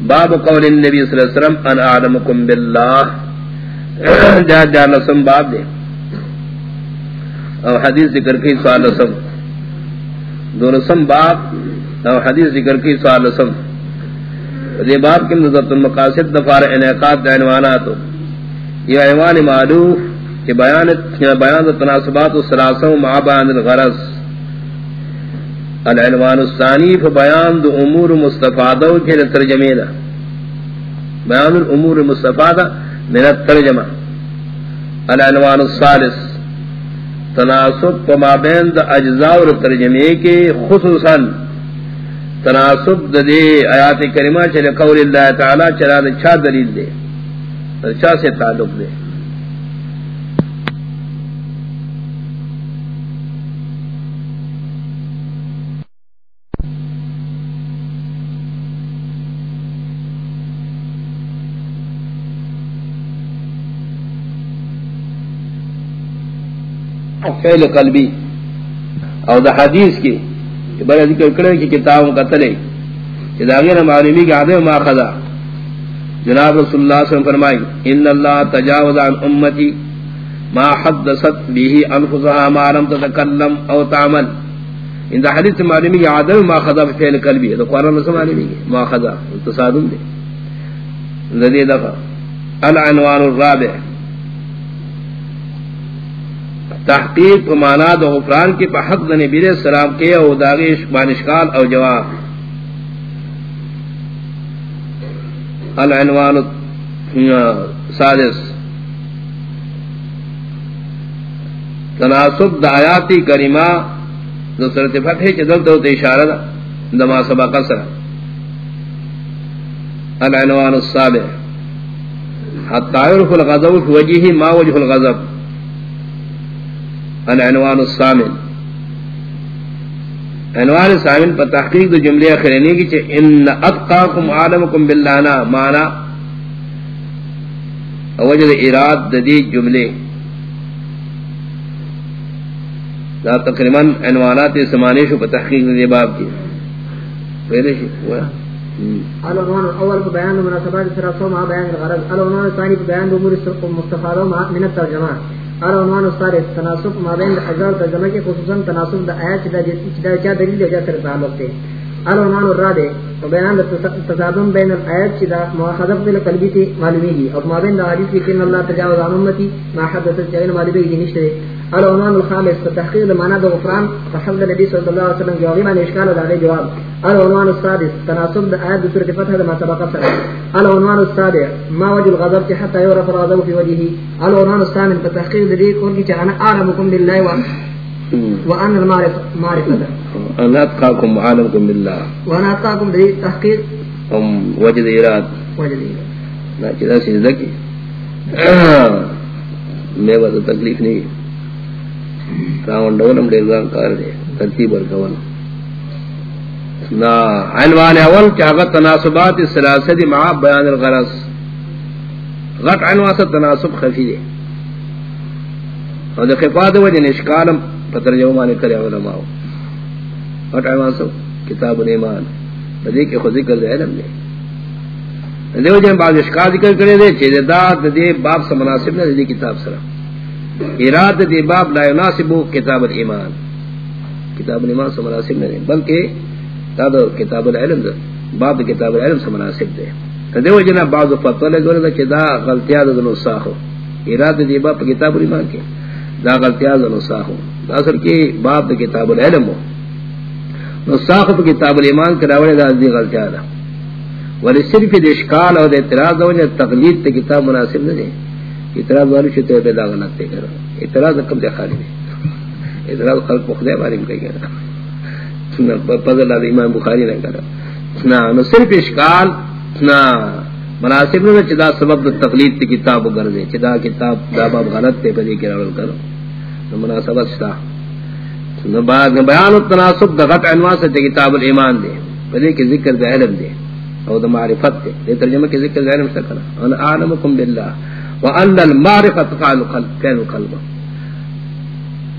باب قول النبی صلی اللہ علیہ وسلم ان اعلمکم باللہ جا جا لسم باب دے۔ او حدیث ذکر کی سوال لسم دو لسم باب، او حدیث ذکر کی سوال لسم دے باب کی نظرت المقاصد دفار انعقاد دعنواناتو یہ عنوان معلوف کہ بیان بیان تناسبات السلاسوں مع بیان الغرض۔ العنوان الثانی فبیان دو امور مستفادو کے ترجمے دا. بیان الامور مستفادہ من الترجمہ العنوان الثالث. تناسب پما بین دا اجزاء اور ترجمے کے خصوصا تناسب دا دے آیات کریمہ چلے قول اللہ تعالی چلا دا چھا دلیل دے. چھا سے تعلق دے. فعل قلبی. او دا حدیث کی بڑا ذکر کرے کہ کتاب قتلے کہ دا غیر معلومی کہ عدم ما خدا. جناب رسول اللہ صلی اللہ علیہ وسلم فرمائی، ان اللہ تجاوز عن امتی ما حدثت به انفسها ما لم تتکلم او تعمل. ان دا حدیث معلومی کہ عدم ما خدا فعل قلبی دا قرآن رسول معلومی کہ ما خدا تصادم دے. لذی دفع العنوان الرابع. تحقیق و مانا دو غفران کی پا حق دنی بیر السلام کے او داغیش بانشکال او جواب. العنوان سادس. تناسب دا آیاتی کریمہ دو صورت فتح چی دل دو اشارہ دا دما سبق سر العنوان السابع. حتی عرف الغضب فی ما وجہ الغضب. العنوان السامن عنوان السامن پر تحقیق دو جملے اخرینی کی چھے ان اتقاکم عالمکم باللہنا مانا وجد اراد دی جملے دا تقریباً عنوانات سمانے شو پر تحقیق دی باب کی پہلے شو ہوا العنوان الاول بیان مناسبات سراسو مع بیان الغرض العنوان الثاني بیان امور مستفاده من الترجمه عنوان سارے تناسب مابین ازار ترجمہ کے خصوصا تناسب دا آیات دا جدا کیا دلیل ہے جتر تعلق ہے عنوان را دے و بیان تصادم بین الآیات چدا مواخذب دل قلبی تی معلومی گی اور مابین دا حدیث کی کہ اللہ تجاوز عن امتی، ما حدثت چاہین معلومی گی نشتے العنوان الخامس تحقیق المعنى دا غفران فحمد النبي صلى الله عليه وسلم جوابی معنی اشکال دا غیر جواب. العنوان السادس تناسب دا آیات بسورة فتح دا ما سبق سر العنوان السابع ما وجه الغضب حتى يعرف الغضب في وجهه. العنوان الثامن تحقیق دا کون کی چاہنا اعلمكم بالله و وان المعرفة معرفة. انا اتقاكم عالمكم بالله. وانا اتقاكم دا تحقیق. ام وجد اراد وجد اراد نا چیزا سجدہ کی میں وقت تکلیف نہیں راون ڈولم دیر کار دے ترتیب ورکون نا عنوان اول چاگت تناسبات السلاسل مع بیان الغرص غٹ عنوان تناسب خفی دے اور دے خفاد وجہ نشکالم پتر جو مانے کرے علماء. غٹ عنوان سے کتاب الایمان بدے کے خود ذکر دے علم دے دے وجہ بعض اشکال ذکر کرے دے چیزے دا دے باب سے مناسب نہ دے کتاب سرہ اراد دی باب لا يناسب کتاب الایمان. کتاب الایمان سے مناسب نہیں بلکہ تاد کتاب العلم دا باب کتاب العلم سے مناسب دے دیو جنا بعض فتوا لے گورے کہ دا غلطیاں دا نسخ اراد دی باب کتاب الایمان کے دا غلطیاں دا نسخ اصل کی باب کتاب العلم نسخ کتاب الایمان کراوے دا دی غلطیاں دا ولی صرف اشکال اور اعتراض اور تقلید تے کتاب مناسب نہیں اعتراض والی چھتے بے داغ نہ تے کرو اعتراض کم دے خالی دے۔ اعتراض خلق خدای بارے میں کہے گا فضل اللہ امام بخاری نے کرا نا نو صرف اشکال نا مناسب نہ چدا سبب تقلید تی کتاب گردے چدا کتاب دا باب غلط تے بدی کرا کرو۔ نو مناسبت شتا۔ نو بعد بیان التناسب دا غٹ عنوان سے کتاب الایمان دے۔ بدی کہ ذکر دا علم دے۔ او دا معرفت دے۔ ترجمہ کے ذکر دا علم سے کرا۔ انا اعلمکم باللہ۔ وان المعرفه تفعل القلب، كان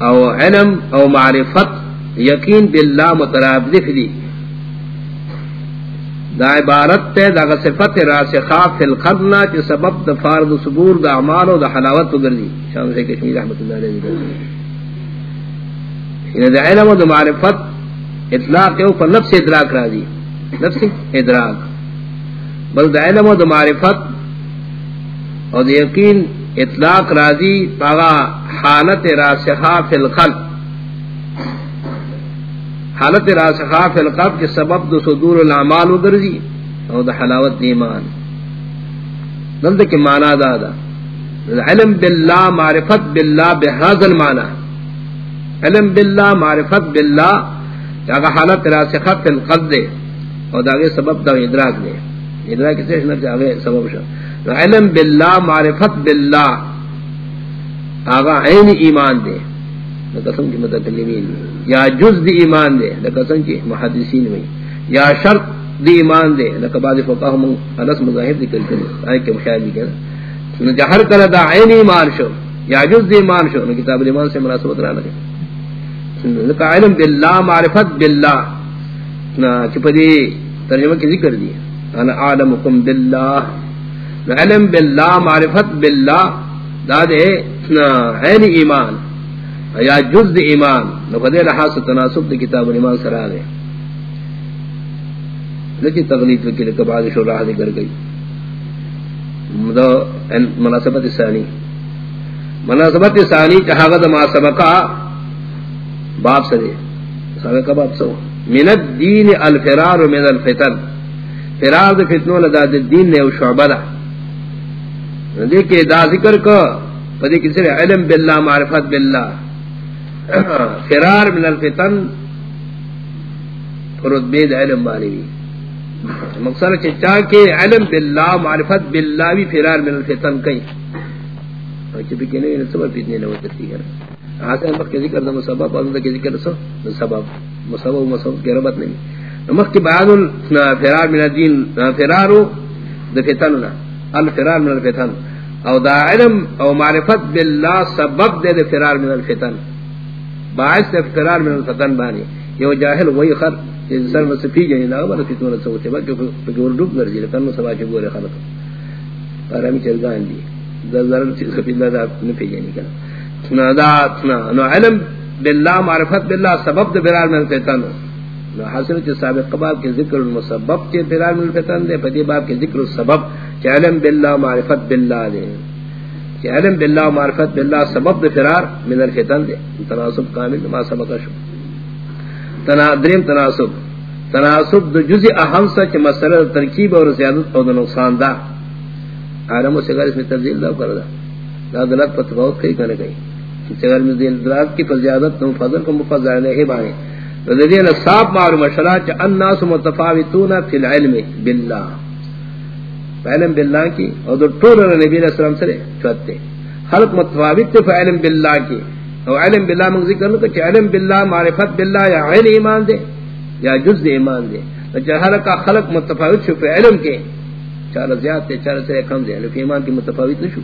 او علم او معرفت یقین بالله مترادف دی دا عبارت تے، دا صفت راسخہ فی القرنا چی سبب دا فارد صبور دا عمال و دا حلاوت تو گردی شام سے کشمیر رحمت اللہ علیہ وسلم. یعنی دا علم و دا معرفت اطلاق ہے اوپر نفس ادراک را دی. نفس ادراک. بل دا علم و دا معرفت اور یقین اطلاق را دی پاگا حالت راسخہ فی القلب. حالت راسخہ فی القلب کے سبب دو صدور العمال و گرزی اور دا حلاوت ایمان. دلد کے معنی دادا علم باللہ معرفت باللہ بحاظ المعنی علم باللہ معرفت باللہ جاگا حالت راسخہ فی القلب دے اور داگے سبب دا ادراک دے. ادراک کسی شنر جاگے سبب شا. علم باللہ، معرفت باللہ۔ آگا عین ایمان دے۔ قسم کی متکلمین۔ یا جز دی ایمان دے۔ قسم کی محدثین میں یا شرط دی ایمان دے۔ لکہ بعض فقہ من انس مظاہر ذکر کرے آئے کہ مشاہد بھی کہنا جہر کر دا عین ایمان شو، یا جز دی ایمان شو کتاب الایمان سے مناسبت رہا لگے لکہ علم باللہ، معرفت باللہ۔ چپا دی ترجمہ کی ذکر دی۔ انا عالمکم باللہ۔ علم باللہ معرفت باللہ دا دے عین ایمان، یا جز ایمان، نو فدے لحاظ تناسب دی کتاب ایمان سرا دے۔ لیکن تغلیط وکی لکہ بعض شو راہ دی کر گئی۔ مناسبت ثانی۔ مناسبت ثانی چہاگت ما سبقا باب سرے۔ سبقا باب سو من الدین الفرار من الفتن۔ فرار دی فتنو لدا دین نے شعبہ دا۔ دیکھے دا ذکر کو پدی کسی علم باللہ معرفت باللہ فرار من الفتن فرد بید علم بانی بھی مقصد چچا کہ علم باللہ معرفت باللہ بھی فرار من الفتن کئی چپی کے نوی نصبر پیتنے نوی ترتی کرنا حاصل مخ کے ذکر دا مسبب اور کے ذکر سو سبب. مسبب و مسبب کی ربط نہیں مخ کی بیان فرار من الدین فرارو دا فتننا الفرار من الفتن. او دا علم او معرفت باللہ سبب دے دے فرار من الفتن. باعث سے فرار من الفتن بانی. یہ جاہل وہی خر انسان میں سفی جائیں نا بڑا فتنہ سوچے با کہ پجور ڈوب گرجی لکن سبا چھ گورے خلق. پر ہم چلگان دی در ضرر چیز سفی اللہ دا نفی جائیں کنا. دا نو علم باللہ، معرفت باللہ سبب دے فرار من الفتن. نو حاصل چھ سابق قباب کے ذکر المسبب چھ فرار من الفتن دے پدی باب کے ذکر السبب چھ علم باللہ معرفت باللہ دے۔ کہ علم باللہ معرفت باللہ سبب دے فرار، من الفتن دے۔ تناسب کامل، ما سبق شو۔ تنا دریم تناسب۔ تناسب دو جزء اہم سا چھ مسئلہ ترکیب اور زیادت اور نقصان دا۔ عالم و سگر اس میں تبدیل دا کر دا دا دلت پر تباوت کئی کرنے گئی۔ سگر میں دلت کی فزیادت نو فضل کو مفضل علیہ بانے ردین صاحب معلوم مشرا چ الناس متفاوتون فی العلم باللہ علم باللہ کی اور دو ٹول نبی علیہ السلام سے چوتے خلق متفاوت تھے علم باللہ کی۔ اور علم باللہ من ذکر نہ کہ علم باللہ معرفت باللہ یا عین ایمان دے یا جز ایمان دے۔ چہر کا خلق متفاوت شو فی علم کے چار زیاد تے چار سے کم دے، لیکن ایمان کی متفاوت نہ شو۔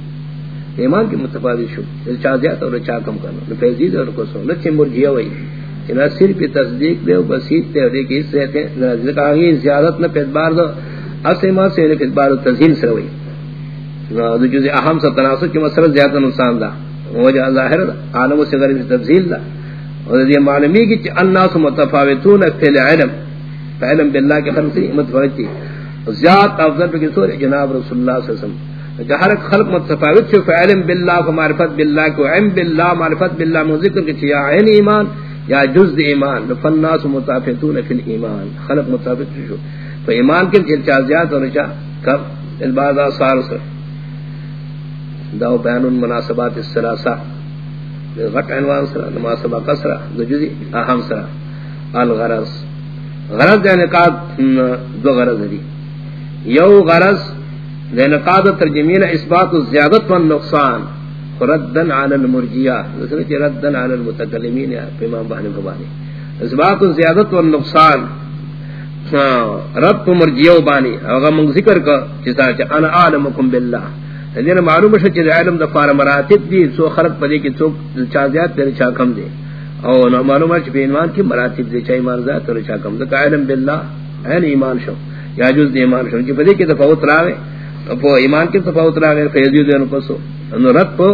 ایمان کی متفاوت شو چار زیاد اور چار کم کرنا فیضید اور کو سو نہ مرجیا وئی نہ صرف تصدیق دے بسیط تے اور ایک اس سے تے ذکر زیادت، نہ پیدبار دو اصل اسما سے نے کس بار تزہین سے ہوئی۔ نو جو اہم سا تناسب کی مسئلہ زیادہ نقصان دا۔ وجہ ظاہر عالم سے غیر تفصیل دا۔ اور یہ معلومی کہ الناس متفاوتون فی العلم۔ علم باللہ کے خلق سے متفاوت تھی۔ زیاد افضل پر سورہ جناب رسول اللہ صلی اللہ علیہ وسلم۔ کہ ہر خلق متفاوت چھو فی علم باللہ و معرفت باللہ کو، علم باللہ، معرفت باللہ من ذکر کہ یا عین ایمان۔ یا جز ایمان فالناس متفاوتون فی الایمان، خلق متفاوت چھو تو ایمان کے چل چا زیاد اور چا کب؟ الباز اثار سے داو بیان المناسبات الثلاثه غٹ عنوان سرا مناسبہ کسرا دو جزی اہم سرا الغرض. غرض یعنی قاد دو غرض دی. یو غرض یعنی قاد ترجمین اثبات الزیادت والنقصان ردن علی المرجیہ دوسرے چی ردن علی المتکلمین یا پیمان بہنے ببانی اثبات الزیادت والنقصان ہاں، رب کو مرجیو بانی. اگر من ذکر کا چیزا چا انا عالمکم باللہ. دین معلوم ہے کہ علم دا فار مراتب دی، سو خلق پدی کی سو چا زیاد تے چا کم دے. او نہ معلوم ہے کہ ایمان کی مراتب دی چا ایمان ذات اور چا کم دا علم باللہ این ایمان شو. یا جز ایمان شو. جی کی پدی کی تفاوت راوے پو ایمان کی تفاوت راوے فیضیو دینو پسو انو رد پو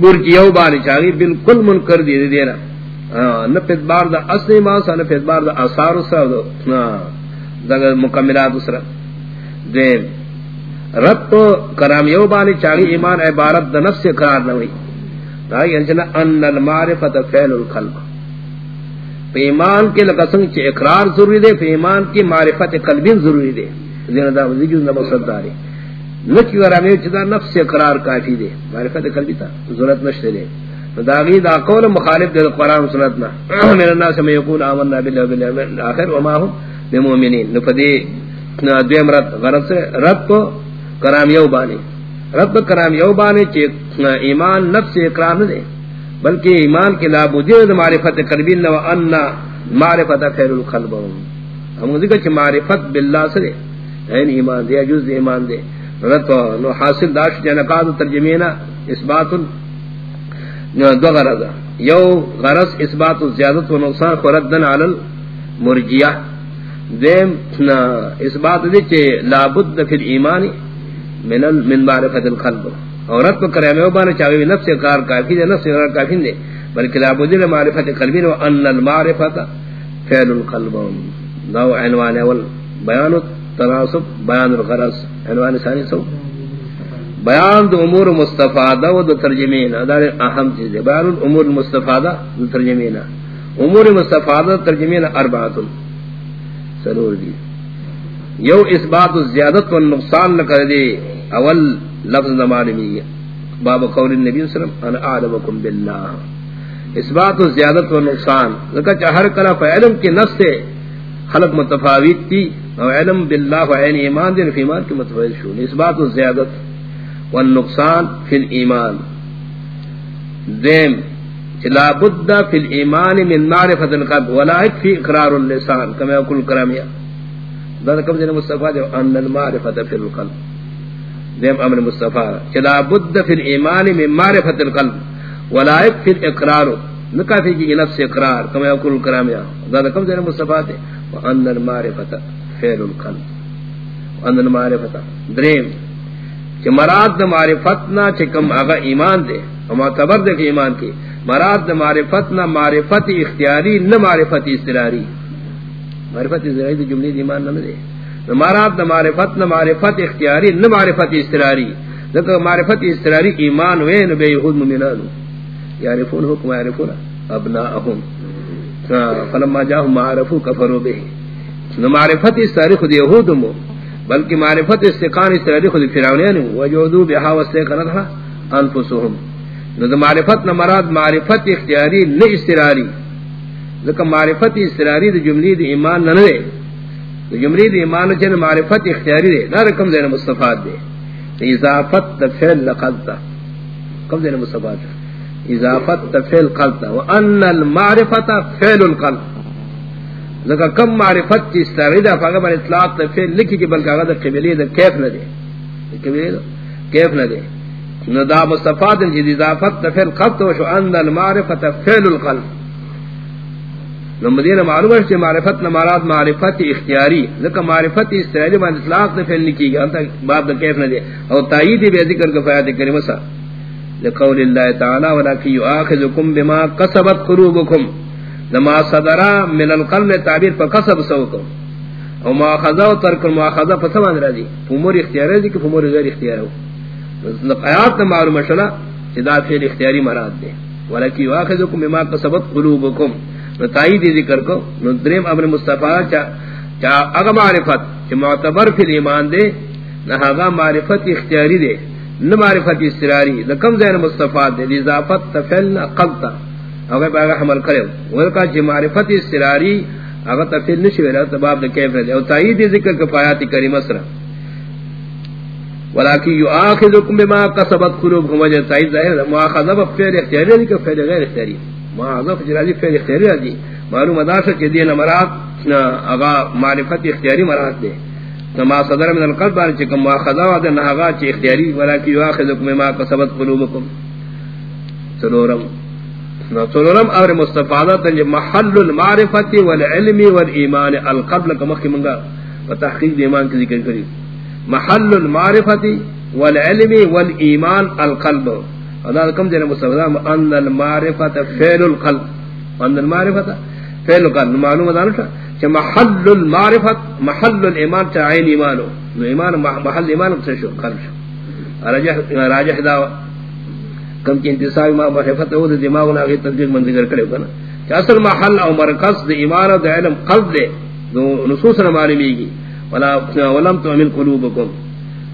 برجیو بانی چاہی بالکل منکر دی دینا. نہ پدبار دا اصل ایمان سا، نہ پدبار دا اثار سا دا مکملات سرا. دیم رد پو کرام یو بانی چاہی ایمان عبارت دا نفس قرار نوی دا یعنی ینجنا ان المعرفت فعل القلب. پہ ایمان کے لقسنگ چے اقرار ضروری دے، پہ ایمان کی معرفت قلبی ضروری دے. زین دا وزیجو نبو صداری نکی ورامی چدا نفس اقرار کافی دے معرفت قلبی تا. ضرورت نشتے دے داغی دا قول مخالف دے قرآن سنتنا. من الناس میں یقول آمنا باللہ باللہ آخر وما ہم بمومنین نفدی دویم رد. غرض سے رد کو کرام یو بانی رد کرام یو بانی چے ایمان نفس اقرار نہ دے بلکہ ایمان کے لابد معرفت قلبی نو ان معرفت خیر القلب. ہم ذکر کہ معرفت باللہ سے دے. ہے ایمان دے جز ایمان دے۔ رت نو حاصل داش جنقاد ترجمینا اثبات دو غرض۔ یو غرض اثبات زیادت و نقصان خردن علی المرجیہ۔ دیم اثبات دے کہ لابد فی الایمان من من معرفت القلب۔ عورت کو کرے میں بانے چاہے نفس کار کافی دے، نفس کار کافی دے۔ بلکہ لا بد معرفت قلبی و ان المعرفت فعل القلب۔ نو عنوان اول بیان التناسب بیان الغرض، عنوان ثانی سو. بیان دو امور مستفادہ و دو ترجمین ادار اہم چیز ہے بیان الامور مستفادہ دو ترجمین. امور مستفادہ ترجمین اربعات سرور دی یو، اثبات زیادت و نقصان نہ کر دے اول، لفظ معلومی. باب قول النبی صلی اللہ علیہ وسلم، انا اعلمکم باللہ اثبات و زیادت و نقصان. لکہ چاہ ہر کلا فعلم کے نفس سے خلق متفاوت تھی اور علم باللہ و عین ایمان دین فی ایمان کی متفاوت شو. اثبات و زیادت و نقصان فی الایمان. دیم لا بد فی الایمان من معرفت القلب ولا فی اقرار اللسان، کما یقول کرامیا. ذلك کم دین مصطفیٰ جو ان المعرفت فی القلب. دیم امر مصطفی. چلا بد فی الایمان من معرفت القلب. ولا فی الاقرار. نکافی کی نفس اقرار، کما یقول کرام یا کم دین مصطفی تے وان المعرفت. فعل القلب. وان المعرفت دریم کہ مراد دا معرفت نہ چکم اگا ایمان دے. وما تبر دے کہ ایمان کی. مراد دا معرفت نہ، معرفت اختیاری نہ معرفت استراری معرفت استراری جملے ایمان نہ دے. معرفت نہ معرفت نہ، معرفت اختیاری نہ معرفت استراری ذکر معرفت استراری ایمان وین بے یہود مومنان یعرفون حکم، یعرفون ابناءهم ہاں، فلما جاءهم معرفوا كفروا به نہ معرفت استراری خود یہود مو، بلکہ معرفت استقان اس تاریخ استراری خود فرعونین وجودوا بها واستقرتها انفسهم نہ معرفت نہ مراد معرفت اختیاری نہ استراری ذکر معرفت استراری دی جملی دی ایمان نہ نہ جمری دی ایمان چن معرفت اختیاری دے نہ رقم دین مصطفیٰ دے. اضافت فعل لقلتا کم دین مصطفیٰ دے؟ اضافت فعل قلتا وان المعرفت فعل القلب لکہ کم معرفت کی استعرید فاقا بر اطلاق فعل لکھی کی بلکہ اگر قبلی دے کیف نہ دے قبلی دے کیف نہ دے ندا مصطفیٰ دے جد اضافت فعل قلتا وشو، ان المعرفت فعل القلب. نمدین معلوم ہے معرفت نہ مراد معرفت اختیاری. ذکر معرفت استعاری من اطلاق نے پھیلنے کی گیا باب دا کیف نہ دے اور تائید بے ذکر کا فیاد کریم سا لقول اللہ تعالی، ولکن یؤاخذکم بما کسبت قلوبکم. لما صدر من القلب تعبیر پر کسب سوکم او ما خذا و ترک ما خذا فسمان راضی امور اختیاری دی کہ امور غیر اختیاری. ہو آیات معلوم شلا کہ دا فعل اختیاری مراد دے ولکن یؤاخذکم بما کسبت قلوبکم. تائی دی ذکر کو. نو دریم امر مصطفی چا چا اگا معرفت. چا معتبر فی ایمان دے نہ معرفت اختیاری دے نہ معرفت استراری. لکم زین مصطفی دے اضافت تفعل قلتا اگا باگا حمل کرے ولکا چا جی معرفت استراری اگا تفعل نشی ویلا تباب دے کیف دے۔ او تائی دی ذکر کفایات کریم اسرا ولكن يؤاخذكم بما كسبت قلوبكم وجه تايد ظاهر مؤاخذه بفعل اختياري لك فعل غير اختياري معذف جراجی فعل اختیاری راجی معلوم اداشت کہ دین مراد اغا معرفت اختیاری مراد دے۔ ما صدر من القلب بان چکم مواخذا وعدن اغا چی اختیاری۔ ولیکی یواخذکم ما قصبت قلوبکم۔ سلورم۔ سلورم اور مستفادت محل المعرفت والعلم والایمان القبل کمخی منگا تحقیق ایمان کی ذکر کری محل المعرفت والعلم والایمان القلب. ادا کم جن مصطفی ان المعرفت فعل القلب. ان المعرفت فعل القلب. معلوم ادا کہ محل المعرفت محل الایمان تعین ایمانو ایمان. محل ایمان سے شو؟ قلب شو. راجح راجح دا کم کی انتصاب ما معرفت ہو دماغ نہ تدبیر من ذکر کرے کنا کہ اصل محل او مرکز دے ایمان او علم قلب دے نصوص نہ معلومی ولا ولم تؤمن قلوبكم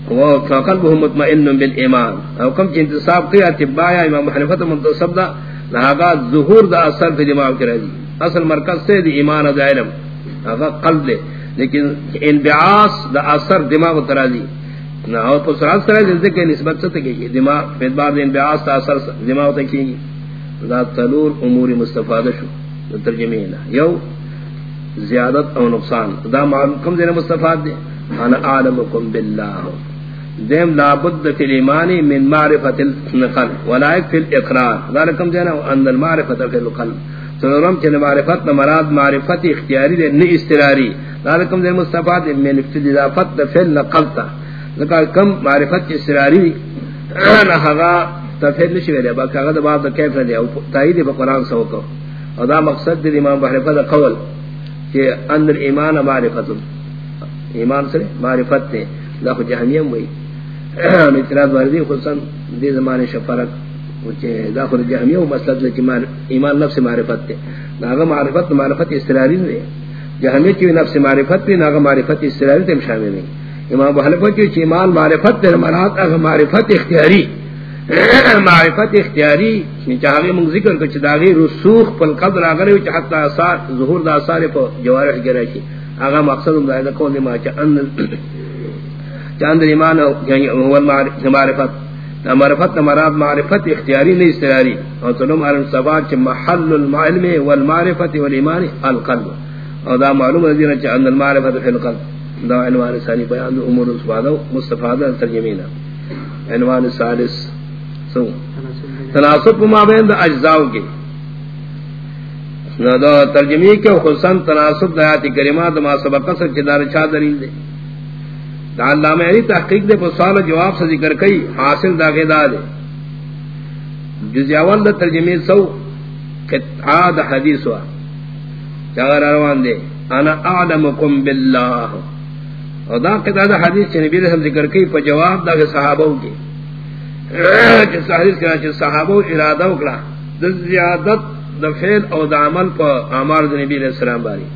وقلبهم مطمئن بالایمان. او کم کی انتصاب کیا اتباع امام حنیفہ منتصب دا لہذا ظہور دا اثر فی دماغ کرے دی اصل مرکز سے دی؟ ایمان دا علم. هذا قلب دے لیکن انبعاث دا اثر دماغ ترازی نہ اور پسرات کے نسبت سے دماغ دماغ دا تلور امور مستفادہ شو ترجمہ یو زیادت او نقصان۔ دا معلوم کم دین مستفاد دے۔ انا عالمکم باللہ۔ دیم لابد فی الایمان من معرفت النقل ولائک فی الاقرار۔ ذالکم دینا ان المعرفت فی القلب۔ سنورم چن معرفت مراد معرفت اختیاری دے نی استراری۔ ذالکم دین مستفاد دے، من فی الاضافت فی النقلتا لکا کم معرفت استراری نحغا تفید نشی ویلے باقی اگر باب دا کیف ردے او با قرآن سوکو او دا مقصد دے امام بحرفت قول کہ اندر ایمان معرفت. ایمان سے معرفت تے لاکھ جہنیم وئی اعتراض واردی خصوصاً دی زمان شفرق وچے داخل جہنیم مسلط لے ایمان نفس معرفت تے ناغا معرفت معرفت استراری دے جہنمی کی نفس معرفت تے ناغا معرفت استراری تے شامل نہیں امام بحلفت کی ایمان معرفت تے مرات اغا معرفت اختیاری۔ معرفت اختیاری یعنی چاہے من ذکر کچھ داغی رسوخ پل قدر آگر وچ حتی اثار ظہور دا اثار پا جوارح گرہ کی آغا مقصد دا دا کون ما چاند چاند ایمان هو یعنی معرفت۔ معرفت مراد، معرفت اختیاری نہیں استراری اور تلوم عالم سبات چھ محل العلم والمعرفت والایمان القلب۔ اور دا معلوم رضینا چاند المعرفت فی القلب۔ دا عنوان ثانی بیان دا امور سبادہ مستفادہ ترجمینہ عنوان سالس تناسب ما بین دا اجزاء کے. نہ دا ترجمے کے خصوصاً تناسب دا آیات کریمہ دا ما سبقہ سے چدار چا دلیل دے. دا علامہ علی تحقیق دے پر سوال جواب سے ذکر کئی، حاصل دا غدا دے. جزیاول دا ترجمے سو، قطعہ دا حدیث وا. چاگر روان دے. انا اعلمکم باللہ. اور دا قطعہ دا حدیث چھ نبی رسول ذکر کئی پر جواب دا صحابہ کے صحابو ارادہ اکڑا۔ دا زیادت دا فیل او دا عمل پا عمار دا نبی علیہ السلام باری۔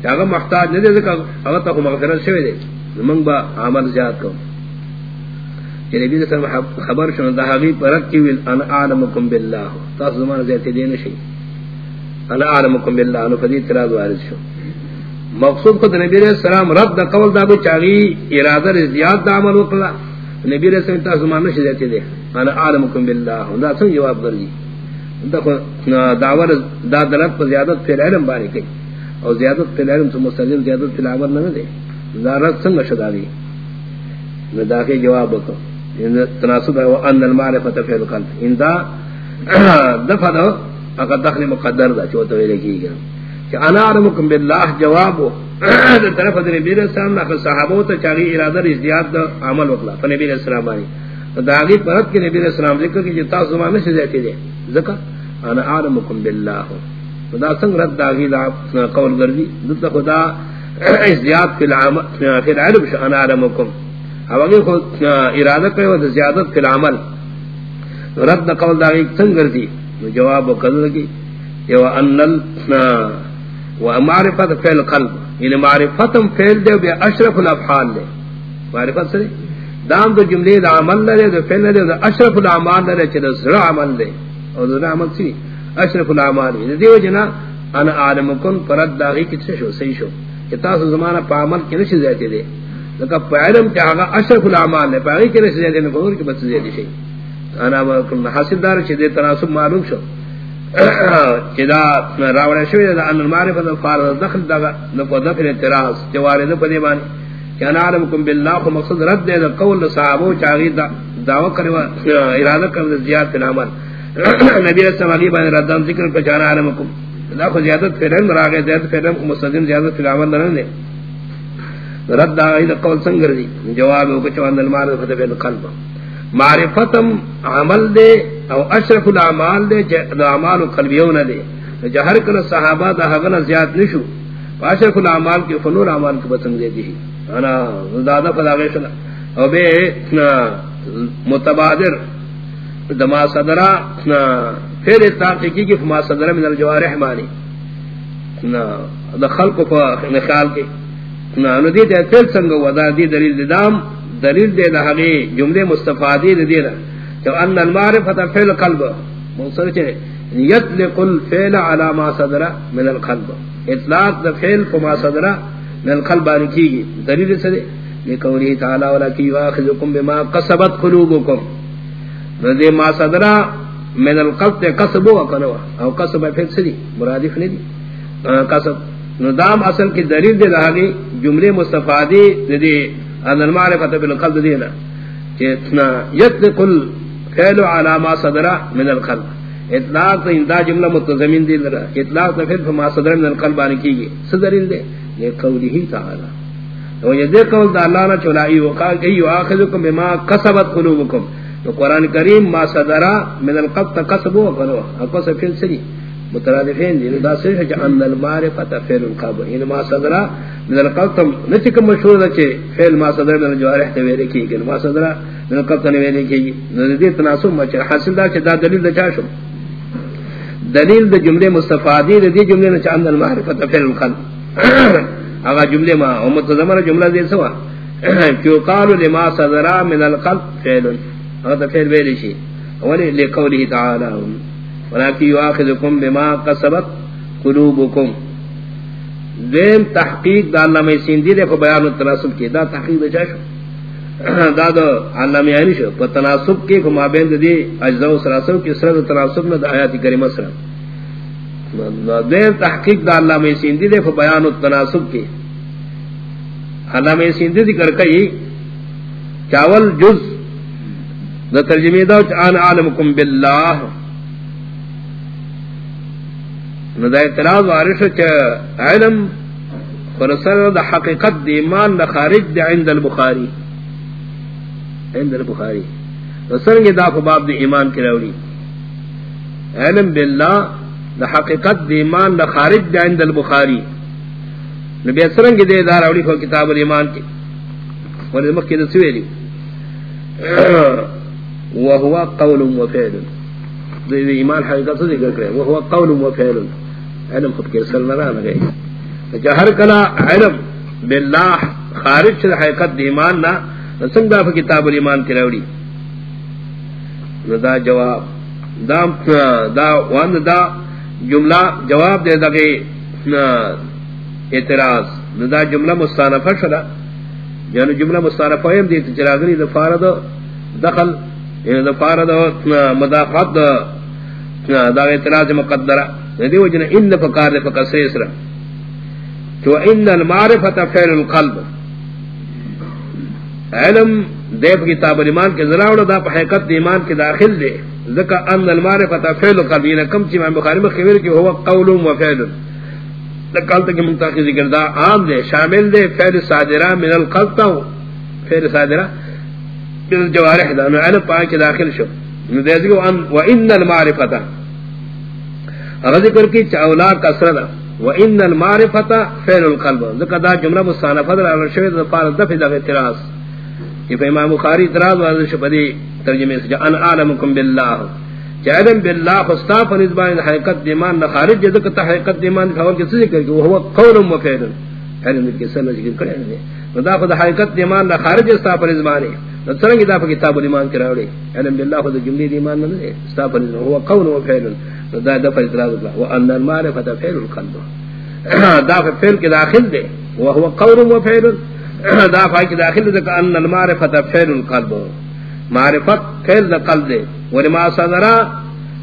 چھے اگر محتاج نہیں دے اگر تا مغفرت شوئے دے۔ منگ با عمل زیاد کو کہ نبی علیہ السلام خبر شنو دا حقیب پرک کیویل انا اعلمکم باللہ۔ تاس زمان زیادتی دین شئی انا اعلمکم باللہ۔ انو فدید تراز وارد شو۔ مقصود خود نبی علیہ السلام رد دا قول دا بو چاگی ارادہ زیاد دا عمل اکڑا نبی رسول اللہ زمانہ سے دیتے دے. انا عالمکم باللہ. دا سن جواب کر دی دعوت دا دلت پر زیادت فی العلم بانی کئی. اور زیادت فی العلم تو مستلزم زیادت فی العمل نہ دے. دا رد سنگ شدا دی دا کے جواب کو یعنی تناسب ہے ان المعرفت فی القلب. ان دا دفع دا اگر دخل مقدر دا چوتا ویلے کی گیا. کہ انا عالمکم باللہ جواب طرف در نبی علیہ السلام نہ صحابہ تو چاہیے ارادہ زیاد دا عمل وکلا تو نبی علیہ السلام بانی داغی پرت کے نبی علیہ السلام ذکر کی جتا زمانے سے زیادتی دے ذکر، انا عالمکم باللہ خدا سنگ رد داغی دا قول گردی۔ دتا خدا، زیاد فی العمل فی العلم شو، انا عالمکم اب اگر خود ارادہ کرے وہ زیادت فی العمل۔ رد دا قول داغی سنگ گردی۔ جواب و قدر کی۔ یو انل ومعرفت فعل قلب یعنی معرفتم فعل دے، بے اشرف الافعال دے. معرفت سے؟ دام دو جملے دا عمل لے دو فعل دے، دو اشرف الاعمال لے چھ زرع عمل دے. اور دو عمل سی اشرف الاعمال دے یعنی دیو جنا، انا عالم کن فرد داغی کچھ شو، صحیح شو. کہ تاسو زمانہ پا عمل کی نشی زیادی دے. لکہ پا علم چاہ آگا اشرف الاعمال لے پا کی نشی زیتے زیادی نکو کی بس زیادی شئی انا حاصل دار چھ دے تناسب معلوم شو. چدا راوڑ شوی دا ان المعرفت فار دخل دا نکو دخل اعتراض جواری پدی بانی. کیا نعلمکم باللہ مقصد رد دے قول صحابو چاگی دا دعوی کروا ارادہ کر زیاد فی العمل نبی رسول اللہ بانی ردان ذکر کو چانا علمکم. دا خو زیادت فی العلم راگے زیادت فی العلم کو زیادت فی العمل نرن دے. رد دا قول سنگر دی. جواب او کچوان دل معرفت قلب. معرفتم عمل دے او اشرف العمال دے دا عمال قلبیون دے۔ جہر کل صحابہ دا حغن زیاد نشو اشرف العمال کی فنور عمال کی بسنگ دے دی۔ انا دادا فلاغی شنا او بے متبادر۔ دما صدرہ پھر تحقیقی کی فما صدرہ من الجوارح مانی دا خلق فا خیال کی۔ نو دی تے تل سنگ ودا دی دلیل دام۔ دلیل دے دا حقی جملے مستفادی دی دا۔ جو ان المعرفت فعل قلب۔ منصر چلے یطلق الفعل على ما صدر من القلب۔ اطلاق دا فعل فما صدر من القلب آنی کی گی۔ دلیل سے دے۔ لکولی تعالی ولیکی یواخذکم بما قصبت قلوبکم دے ما صدر من القلب تے قصبو وکنوا او قصب فعل سدی مرادف نہیں دی۔ قصب۔ ندام اصل کی دلیل دے رہا گی جملے مستفادی دے۔ ان المعرفت بالقلب دینا کہ اتنا یطلق الفعل على ما صدر من القلب. اطلاق تو دا جملہ متضمین دی لرا. اطلاق تو پھر ما صدر من القلب آنے کی گئی صدرین دے. یہ قولی ہی تعالی. تو یہ دے قول دا اللہ نا چلائی وقال کہ یو آخذکم بما قصبت قلوبکم. تو قرآن کریم ما صدر من القلب تقصبو وقالو اقصب پھر سری. مترادفین دی. دا صرف ہے کہ ان المعرفت فعل القلب ان یعنی ما صدر من القلب نچک مشہور ہے کہ فعل ما صدر یعنی من الجوارح تے ویلے کی کہ ما صدر من القلب تے ویلے کی ندی تناسب مچ حاصل دا کہ دا دلیل دا چاشم دلیل دا جملے مستفادی دی جملے نہ چاند المعرفت فعل القلب اگا جملے ما امت زمانہ جملہ دے سوا. کیوں قالوا لما صدر من القلب فعل. هذا فعل ویلے شی ولی لقوله تعالی. ولكن يؤاخذكم بما قصبت قلوبكم. دین تحقیق دا علامہ سیندی دے کو بیان التناسب کی. دا تحقیق دا جاشو دا دا علامہ یعنی شو. پا تناسب کی کو مابین دی اجزاء و سراسب کی سرد تناسب میں دا آیاتی کریمہ سرد دین تحقیق دا علامہ سیندی دے کو بیان التناسب کی. علامہ سیندی دی کرکئی چاول جز، دا ترجمی دا چان عالمکم باللہ. ندا اعتراض وارش چ علم فرسل دا حقیقت دی، ایمان دا خارج دی عند البخاری. عند البخاری. رسل دا باب دی ایمان کی روڑی علم باللہ دا حقیقت دی، ایمان دا خارج دی عند البخاری. نبی اسرنگ دے دا روڑی کو کتاب الایمان کی. ورد مکی دا سویلی وهو قول وفعل دی ایمان حقیقت سے ذکر کرے وہ قول و فعل. علم خود کے سر نہ رہا گئے جہر کلا علم باللہ، خارج سے حقیقت ایمان نہ سنگ دا کتاب الایمان کی روڑی دا جواب، دا دا وان دا جملہ جواب دے دگے اعتراض۔ دا جملہ مستانفہ شلا یعنی جملہ مستانفہ ہم دی چراغری دا فارد دخل یعنی دا فارد مدافعت دا اعتراض مقدرہ۔ ندی وجنا ان فقار فقصر اسرا تو ان المعرفت فعل القلب. علم دیب کتاب ایمان کے ذراوڑ دا حقیقت ایمان کے داخل دے. ذکا ان المعرفت فعل القلب. یہ کم چیز امام بخاری میں خبر کہ هو قول و فعل. لقال تک منتقی ذکر دا عام دے، شامل دے، فعل صادرہ من القلب تا فعل صادرہ من الجوارح دا. علم پاک داخل شو. ندی ذکر وان المعرفت ذکر کی چاولا کسرد و ان المعرفت فعل القلب. ذکر دا جملہ مصانفہ در علی شوید فار دفع دا اعتراض. کہ امام بخاری اعتراض واضح شپدی ترجمے سے ان عالمکم باللہ. چاہدن باللہ خستاف نزبان حقیقت دیمان نخارج جدک تا حقیقت دیمان فاول کے ذکر کہ وہ قول و فعل. حلم کے سر ذکر کرے ہیں دا خود حقیقت دیمان نخارج استاف نزبان سرنگ دا کتاب ایمان کراوڑے. علم باللہ خود جملی ایمان نہ استاف نزبان هو قول و فعل. دا دفع اعتراض وان المعرفت فعل القلب. دا فعل کے داخل دے. وهو قول وفعل دا فعل کے داخل دے کہ ان المعرفت فعل القلب. معرفت فعل القلب دے. ولما صدر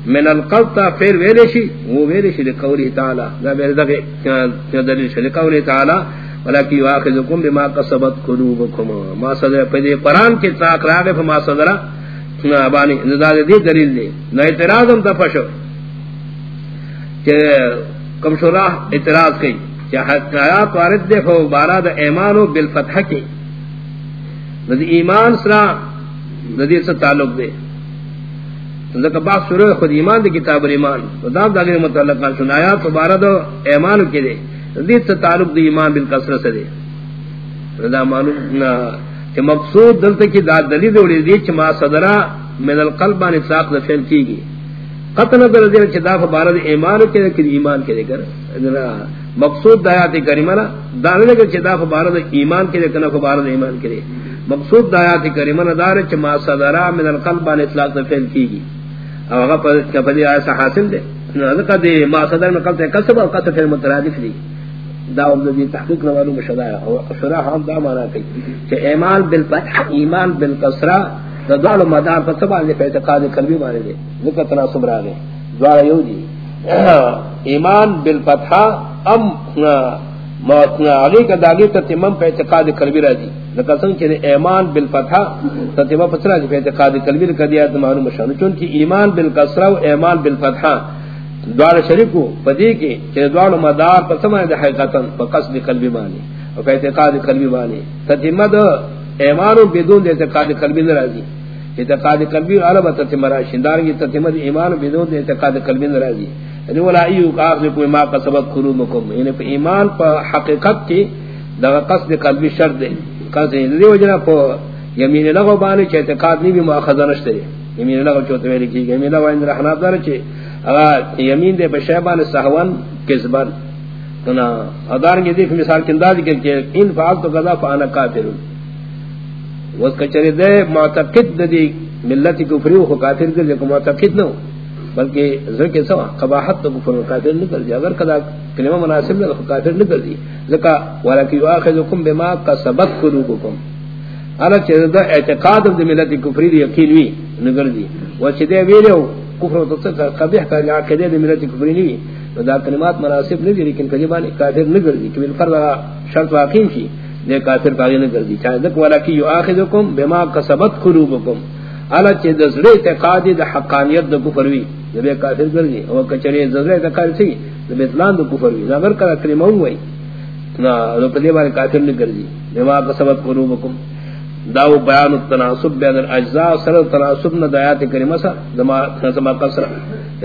من القلب فعل ویلشی وہ ویلشی لقوله تعالی. دا میرے دغه دلیل شلی تعالی. بما قصبت ما صدر پدی کے تاک راغ فما صدر. بانی، نزاد دی دلیل دے. نہ اعتراض ہم تفشو. کہ اعتراض کی حقایات وارد دے فو بارا دا ایمانو بالفتح کی ندی ایمان سرا ندی سے تعلق دے۔ ذکر باق شروع خود ایمان دے کتاب ایمان دام داگر متعلق سن آیات بارا دا ایمانو کی دے۔ ندی سے تعلق دے ایمان بالکسر سے دے۔ رضا معلوم کہ مقصود دلتا کی دا دلیل اولی دی چھ ما صدرہ من القلبان اطلاق دا فیل کی گی قطن در دیر چھ دا فبارد ایمانو کی دے ایمان کی دے کر مقصود دایات کریمہ نا دانے کے چدا فبارد ایمان کے کنا فبارد ایمان کے مقصود دایات کریمہ نا دار چ ما صدرا من القلب ان اطلاق فعل کیگی او هغه پر کفدی ایسا حاصل دے۔ ذکر دے ما صدر میں قلب کسب اور قصد فعل مترادف دی۔ دا دی تحقیق نہ معلوم شدا او شرح ہم دا مانا کہ کہ ایمان بالفتح، ایمان بالکسرہ دا دال مدار پر سبا نے اعتقاد قلبی مارے دے، ذکر تناسب را گئے دوارا یو دی جی۔ ایمان بالفتح ام موتنا آگے کا داگے تتمم پہ اعتقاد قلبی راضی جی۔ لکسن کہ ایمان بالفتح تتمم پسرا جی پہ اعتقاد قلبی کا دیا معلوم مشان چونکہ ایمان بالکسرا و ایمان بالفتح۔ دوار شریکو پدی کے کہ دوار مدار پر سمجھ دے حقیقتا فقصد قلبی مانی اور اعتقاد قلبی مانی تتمم ایمان بدون دے اعتقاد قلبی نرازی اعتقاد قلبی علاوہ تتمم راشندار کی تتمم ایمان بدون اعتقاد قلبی نرازی. یعنی ولا ایو کاغذ کوئی ما کا سبق قلوبکم. یعنی پہ ایمان پہ حقیقت کی دا قصد قلبی شرط دے قصد دی. وجنا پہ یمین لغو بانی چھ اعتقاد نہیں بھی مؤاخذہ نشتے دے یمین لغو چوت میں لکھی گئی یمین لغو عند رحناب دار چھ اگر یمین دے پہ شیبان سہوان کذبان. تنا ادار کی دیکھ مثال کے انداز کہ ان فعال تو قضا فانا کافر وہ کچرے دے معتقد دے دی ملت کفری و کافر دے کو معتقد نہ بلکہ ذکر سوا قباحت تو کفر کافر نہیں کر دی، اگر کدا کلمہ مناسب نہ کافر نہیں کر دی۔ ذکا ولکہ یاخذکم بما کسبت قلوبکم انا چیز دا اعتقاد دی ملت کفری دی یقین وی نگر دی۔ و چ دے ویلو کفر تو سے قبیح کا عقیدہ دی ملت کفری نہیں دا کلمات مناسب نہیں لیکن کلمہ کافر نہیں کر دی، کہ بالفرض شرط واقعی تھی دے کافر پاگے نہیں کر دی۔ چاہے دک ولکہ یاخذکم بما کسبت قلوبکم۔ الا چ دزرے اعتقاد دی حقانیت د کفر وی۔ نبی کافر گردی او کچری زغره د سی د بیتلان د کفر وی۔ اگر کلا کلمه وای نا نو په دې باندې کافر نه گردی بما قسمت قلوبکم۔ داو بیان التناسب بین الاجزاء سر التناسب نہ دایات کریمہ سا دما سما قصر۔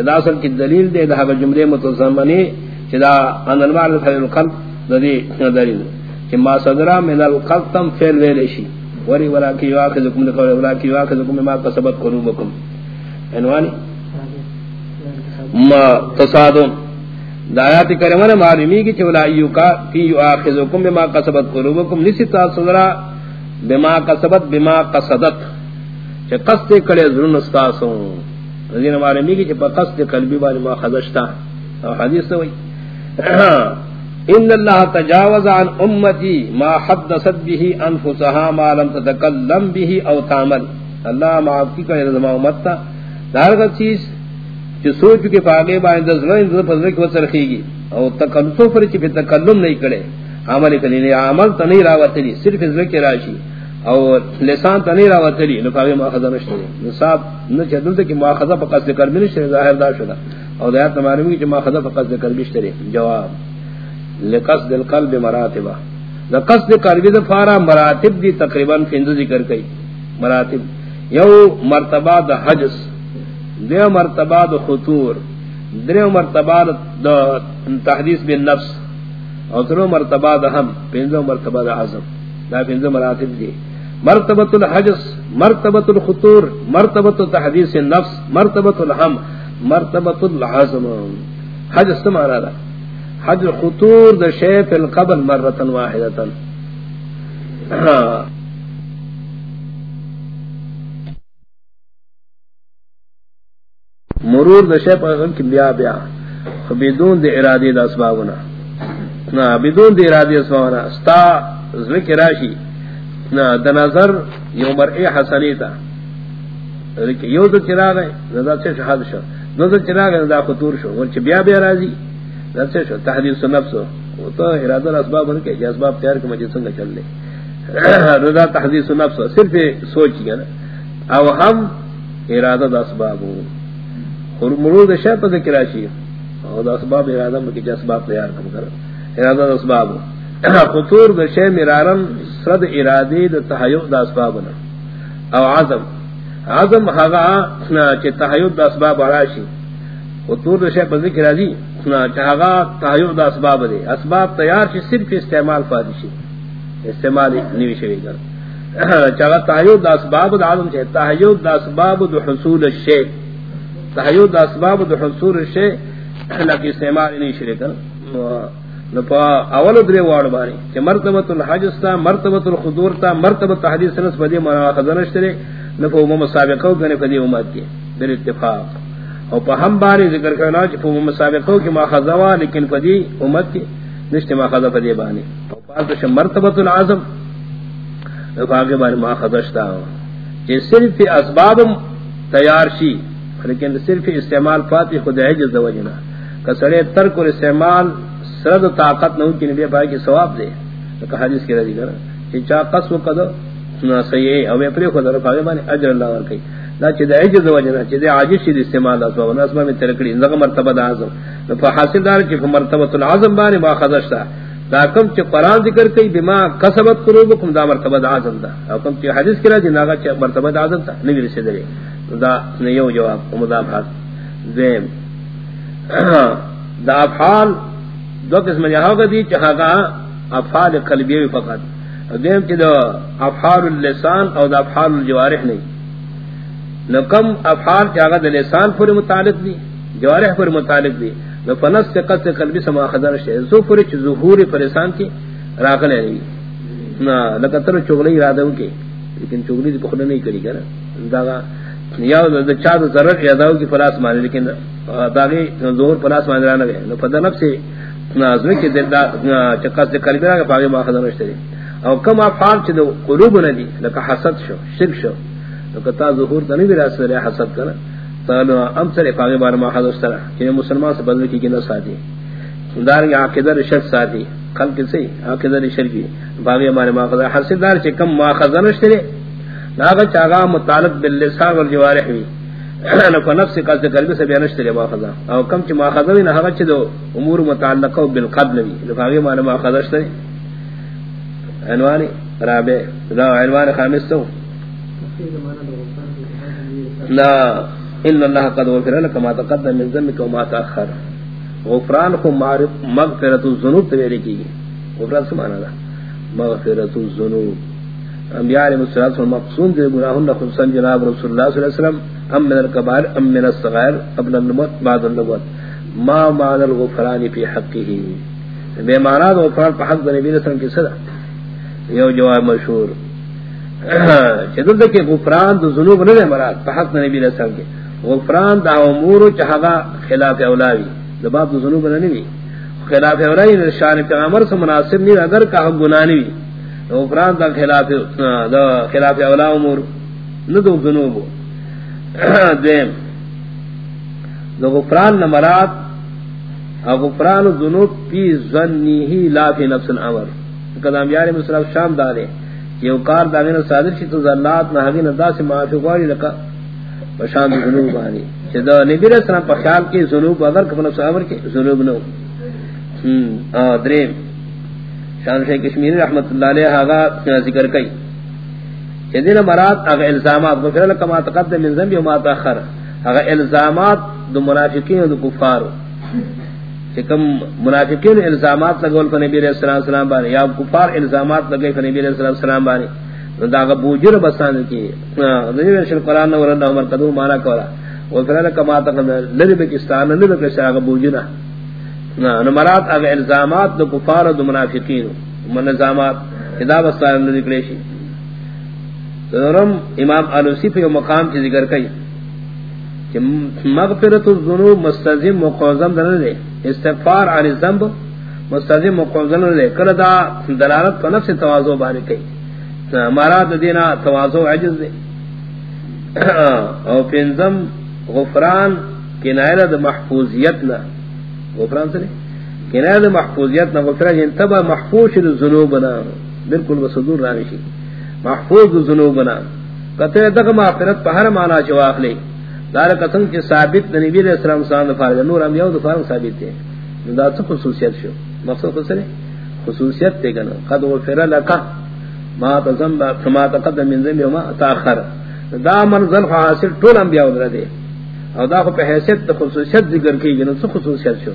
ادا اصل کی دلیل دے، دا جملے متضمنی چدا ان انوار فعل القلب ذی دلیل۔ کہ ما صدرا من القلب تم فعل ویلشی وری ولا کی واخذکم لقول ولا کی واخذکم ما قسمت قلوبکم. عنوانی ما تصادم. دایات کرمان معلومی کی چولا ایو کا کی یو بما قصبت قلوبکم. نسی تصدرا بما قصبت بما قصدت. چھ قصد کڑے ظلم استاسوں. رضین معلومی کی چھ پا قصد قلبی بانی ما خزشتا. حدیث سوئی ان اللہ تجاوز عن امتی ما حدثت به انفسها ما لم تتکلم به او تعمل. اللہ معافی کا رضا امت امتا دارگت چیز کہ سوچ کے فاگے با اندر زلو اندر فضل کی وصرخی گی او تکلسو پر چی پہ تکلم نہیں کرے. عمل کنی یعنی نہیں عمل تا نہیں راوتلی. صرف ازل کے راشی. او لسان تا نہیں راوتلی. نفاگے مواخذہ نشتری نصاب نچہ دلتا کی مواخذہ پا قصد کرمی نشتری ظاہر دا شدا او دیات نمارمی کی چی پا قصد کرمی نشتری جواب. لقصد القلب مراتبہ۔ دا قصد قلبی دا فارا مراتب دی تقریباً فندو ذکر کئی۔ مراتب۔ یو مرتبہ دا حجس دیو مرتبہ دو خطور دیو مرتبہ دو تحدیث بن نفس اور درو مرتبہ دا ہم، پینزو مرتبہ دا عظم۔ دا پینزو مراتب دی۔ مرتبت الحجس مرتبت الخطور مرتبت تحدیث نفس مرتبت الحم مرتبت العظم۔ حجس تمہارا دا۔ حج خطور دا شیف القبل مرتن واحدتا. مرور دشے پر کہ بیا بیا. بدون دے ارادے دا اسبابنا نا، بدون دے ارادے اسبابنا استا ذکر راشی. نا د نظر یو مرئی حسنی تا. یو تو چراغ ہے رضا سے شہاد شو. دو چراغ ہے دا خطور شو. ورچ بیا بیا راضی رضا سے شو تحدیث نفس وہ تو ارادہ اسباب ان کے اسباب تیار کے مجھے سنگ چل لے رضا تحدیث نفس صرف سوچ گیا نا۔ او ہم ارادہ اسباب ہوں۔ اور مرود شے پتہ کراشی او دا اسباب ارادہ مکی جس اسباب تیار کم کر ارادہ اسباب ہوں۔ خطور دا شے مرارن سرد ارادی دا تحیو دا اسبابنا او عظم۔ عظم حقا چی تحیو دا اسباب عراشی خطور دا شے پر ذکر راضی چی حقا تحیو دا اسباب دے۔ اسباب تیار چی صرف استعمال فادشی استعمال نیوی شوی کر چاہا تحیو دا اسباب دا عظم چی تحیو دا اسباب دا حصول الشے تحیو دا اسباب دا حصول الشے لکی استعمال نیوی شوی کر نپا اول درے وارد بانی چی مرتبت الحجس تا مرتبت الخدور تا مرتبت حدیث سنس پدی منا ترے نپا امم سابقو کنے پدی امت کی در اتفاق۔ او پا ہم بانی ذکر کرنا چی پا امم سابقو کی ما خزوا لیکن پدی امت کی نشت ما خزا پدی بانی او پارتش مرتبت العظم نپا آگے بانی ما خزشتا چی صرف اسباب تیار شی لیکن صرف استعمال فاتح خود عجز دو جنا ترک اور استعمال سرد طاقت نہ کی نبی پاک کی ثواب دے کہ حدیث کی رضی کر کہ چا قص و قد نہ صحیح. او اپنے خود رفع بانی اجر اللہ ور کی لا چ دے عجز وجنا چ دے عاجز شی استعمال اسباب نہ اسباب میں ترکڑی زغ مرتبہ اعظم فحاصل دار کی مرتبہ العظم بانی ما خذشتا دا کم چ قران ذکر کئی بما کسبت قلوبکم، دا مرتبہ اعظم دا او کم چ حدیث کی رضی نہ چ مرتبہ اعظم تا نبی رسول دے دا نیو جواب مضافات. ذم دا افعال دو قسم جہاں کا دی چہا کا افعال قلبی فقط. دیم چی دو افعال اللسان او دا افعال الجوارح نہیں نو کم افعال چاہا دا لسان پر متعلق دی، جوارح پر متعلق دی، نو فنس سے قد سے قلبی سما خضر شے زو پر چی ظہور پر لسان کی راکنے نہیں نا لکتر چگلی ارادوں کی، لیکن چگلی دی پخنے نہیں کری کر دا یا دا چاہ دا ضرر ارادوں کی فلاس مانے لیکن داغی ظہور فلاس مانے رانا گئے نو فدر نفس سے نازوی کی دل دا چکا سے قلبی راگا پاگی ماخذ نشتری او کم افعال چی دو قلوب ندی لکا حسد شو، شرک شو۔ لکا تا ظہور تا نبی راست رہے حسد کنا تا نو ام سر پاگی بار ماخذ نشترا چی مسلمان سے بدل کی گنا ساتی دارنگی عقیدر شرک ساتی خلق سی عقیدر شرکی پاگی بار ماخذ حسد دار چی کم ماخذ نشتری ناغا چاگا مطالب باللسان والجوارح بھی نو نفس کا ذکر بھی سے بیان اشتری ماخذہ او کم چ ماخذہ نہ ہا چ دو امور متعلقہ بالقبل بھی لفاغی معنی ماخذہ اشتری عنوان رابع. لا عنوان خامس تو لا ان الله قد غفر لك ما تقدم من ذنبك وما تاخر غفران کو معرف مغفرت الذنوب تو لکھی غفران سے معنی مغفرت الذنوب۔ انبیاء علیہ الصلوۃ والسلام دے گناہوں خصوصا جناب رسول اللہ صلی اللہ علیہ وسلم۔ ام من الكبائر ام من الصغائر، قبل النبوت، بعد النبوت۔ ما معنى الغفران في حقه بے معنی غفران پہ حق نبی علیہ السلام کی صدا یو جواب مشہور۔ چدل کہ غفران دو ذنوب نہ دے مراد پہ حق نبی علیہ السلام کی غفران دا امور چہغا خلاف اولاوی. دو باب دو ذنوب نہ نہیں خلاف اولاوی نشان پیغمبر سے مناسب نہیں اگر کہ گناہ نہیں غفران دا خلاف دا خلاف اولا امور نہ دو ذنوب دیم دو غفران نمرات او غفران ذنوب پی ظنیہی لا فی نفس الامر. قدام یاری مسلم شام دارے کہ اوکار داغین صادر شی تو ذلات نحقی ندا سے معافی قواری لکا بشان دو ذنوب آنی. چھ دو نبی رسول اللہ خیال کی ذنوب اگر کفن نفس الامر کی ذنوب نو. دریم. شان شیخ کشمیری رحمت اللہ علیہ آغا ذکر کئی. دین مراد اگر الزامات غفر لك تقدم من ذنب وما تاخر اگر الزامات دو منافقین و دو کفار کم منافقین الزامات لگول کو نبی علیہ السلام بانی، یا کفار الزامات لگئی کو نبی علیہ السلام بانی۔ دا بوجر بسان کی نبی علیہ قرآن نور اللہ عمر قدوم مانا کولا غفر لك ما تقدم لری بکستان لری بکستان بوجنا مراد اگر الزامات دو کفار دو منافقین۔ من الزامات ادا بستان لری کلیشی رم امام علوسی پہ مقام کی ذکر کئی، کہ مغفرت الذنوب مستظم مقوزم دنے دے۔ استغفار عن الذنب مستظم مقوزم دنے دے کل دا دلالت کو نفس توازو بانے کئی ہمارا دینا توازو عجز دے او پینزم غفران کنائر دا محفوظیت نا غفران سے کنائر دا محفوظیت نا غفران یعنی انتبا محفوظ دا ذنوب نا بالکل بصدور رانشی محفوظ ذنوبنا. کتے تک مغفرت پہر مانا چو اخلی دار قسم کہ ثابت نبی علیہ السلام سان فارغ، نور ام یو فارغ ثابت ہے دا تو خصوصیت شو؟ مقصد خسرے خصوصیت تے گنا قد غفر لکا ما تزنب ما تقدم من ذنب وما تاخر دا منزل حاصل طول انبیاء ادھر دے او دا خو پہ حیثیت د خصوصیت ذکر کی گنا سو خصوصیت شو؟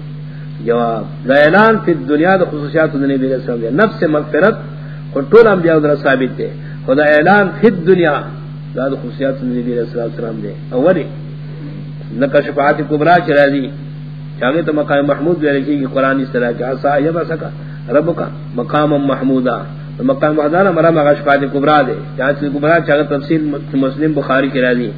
جواب دا اعلان فی الدنیا دا خصوصیات دنیا بے رسول دے نفس مغفرت خو طول انبیاء ادھر ثابت دے خدا اعلان فی الدنیا دا دا خصوصیات دنیا بے رسول دے اولی نکا شفاعت کبرا چرا دی چاہے تو مقام محمود بھی رکھی کہ قرآن اس طرح کیا سا یہ سکا رب کا مقام محمودا. مقام محمودا مرا مغا شفاعت کبرا دے جہاں سے کبرا چاہے تفصیل مسلم بخاری کی راضی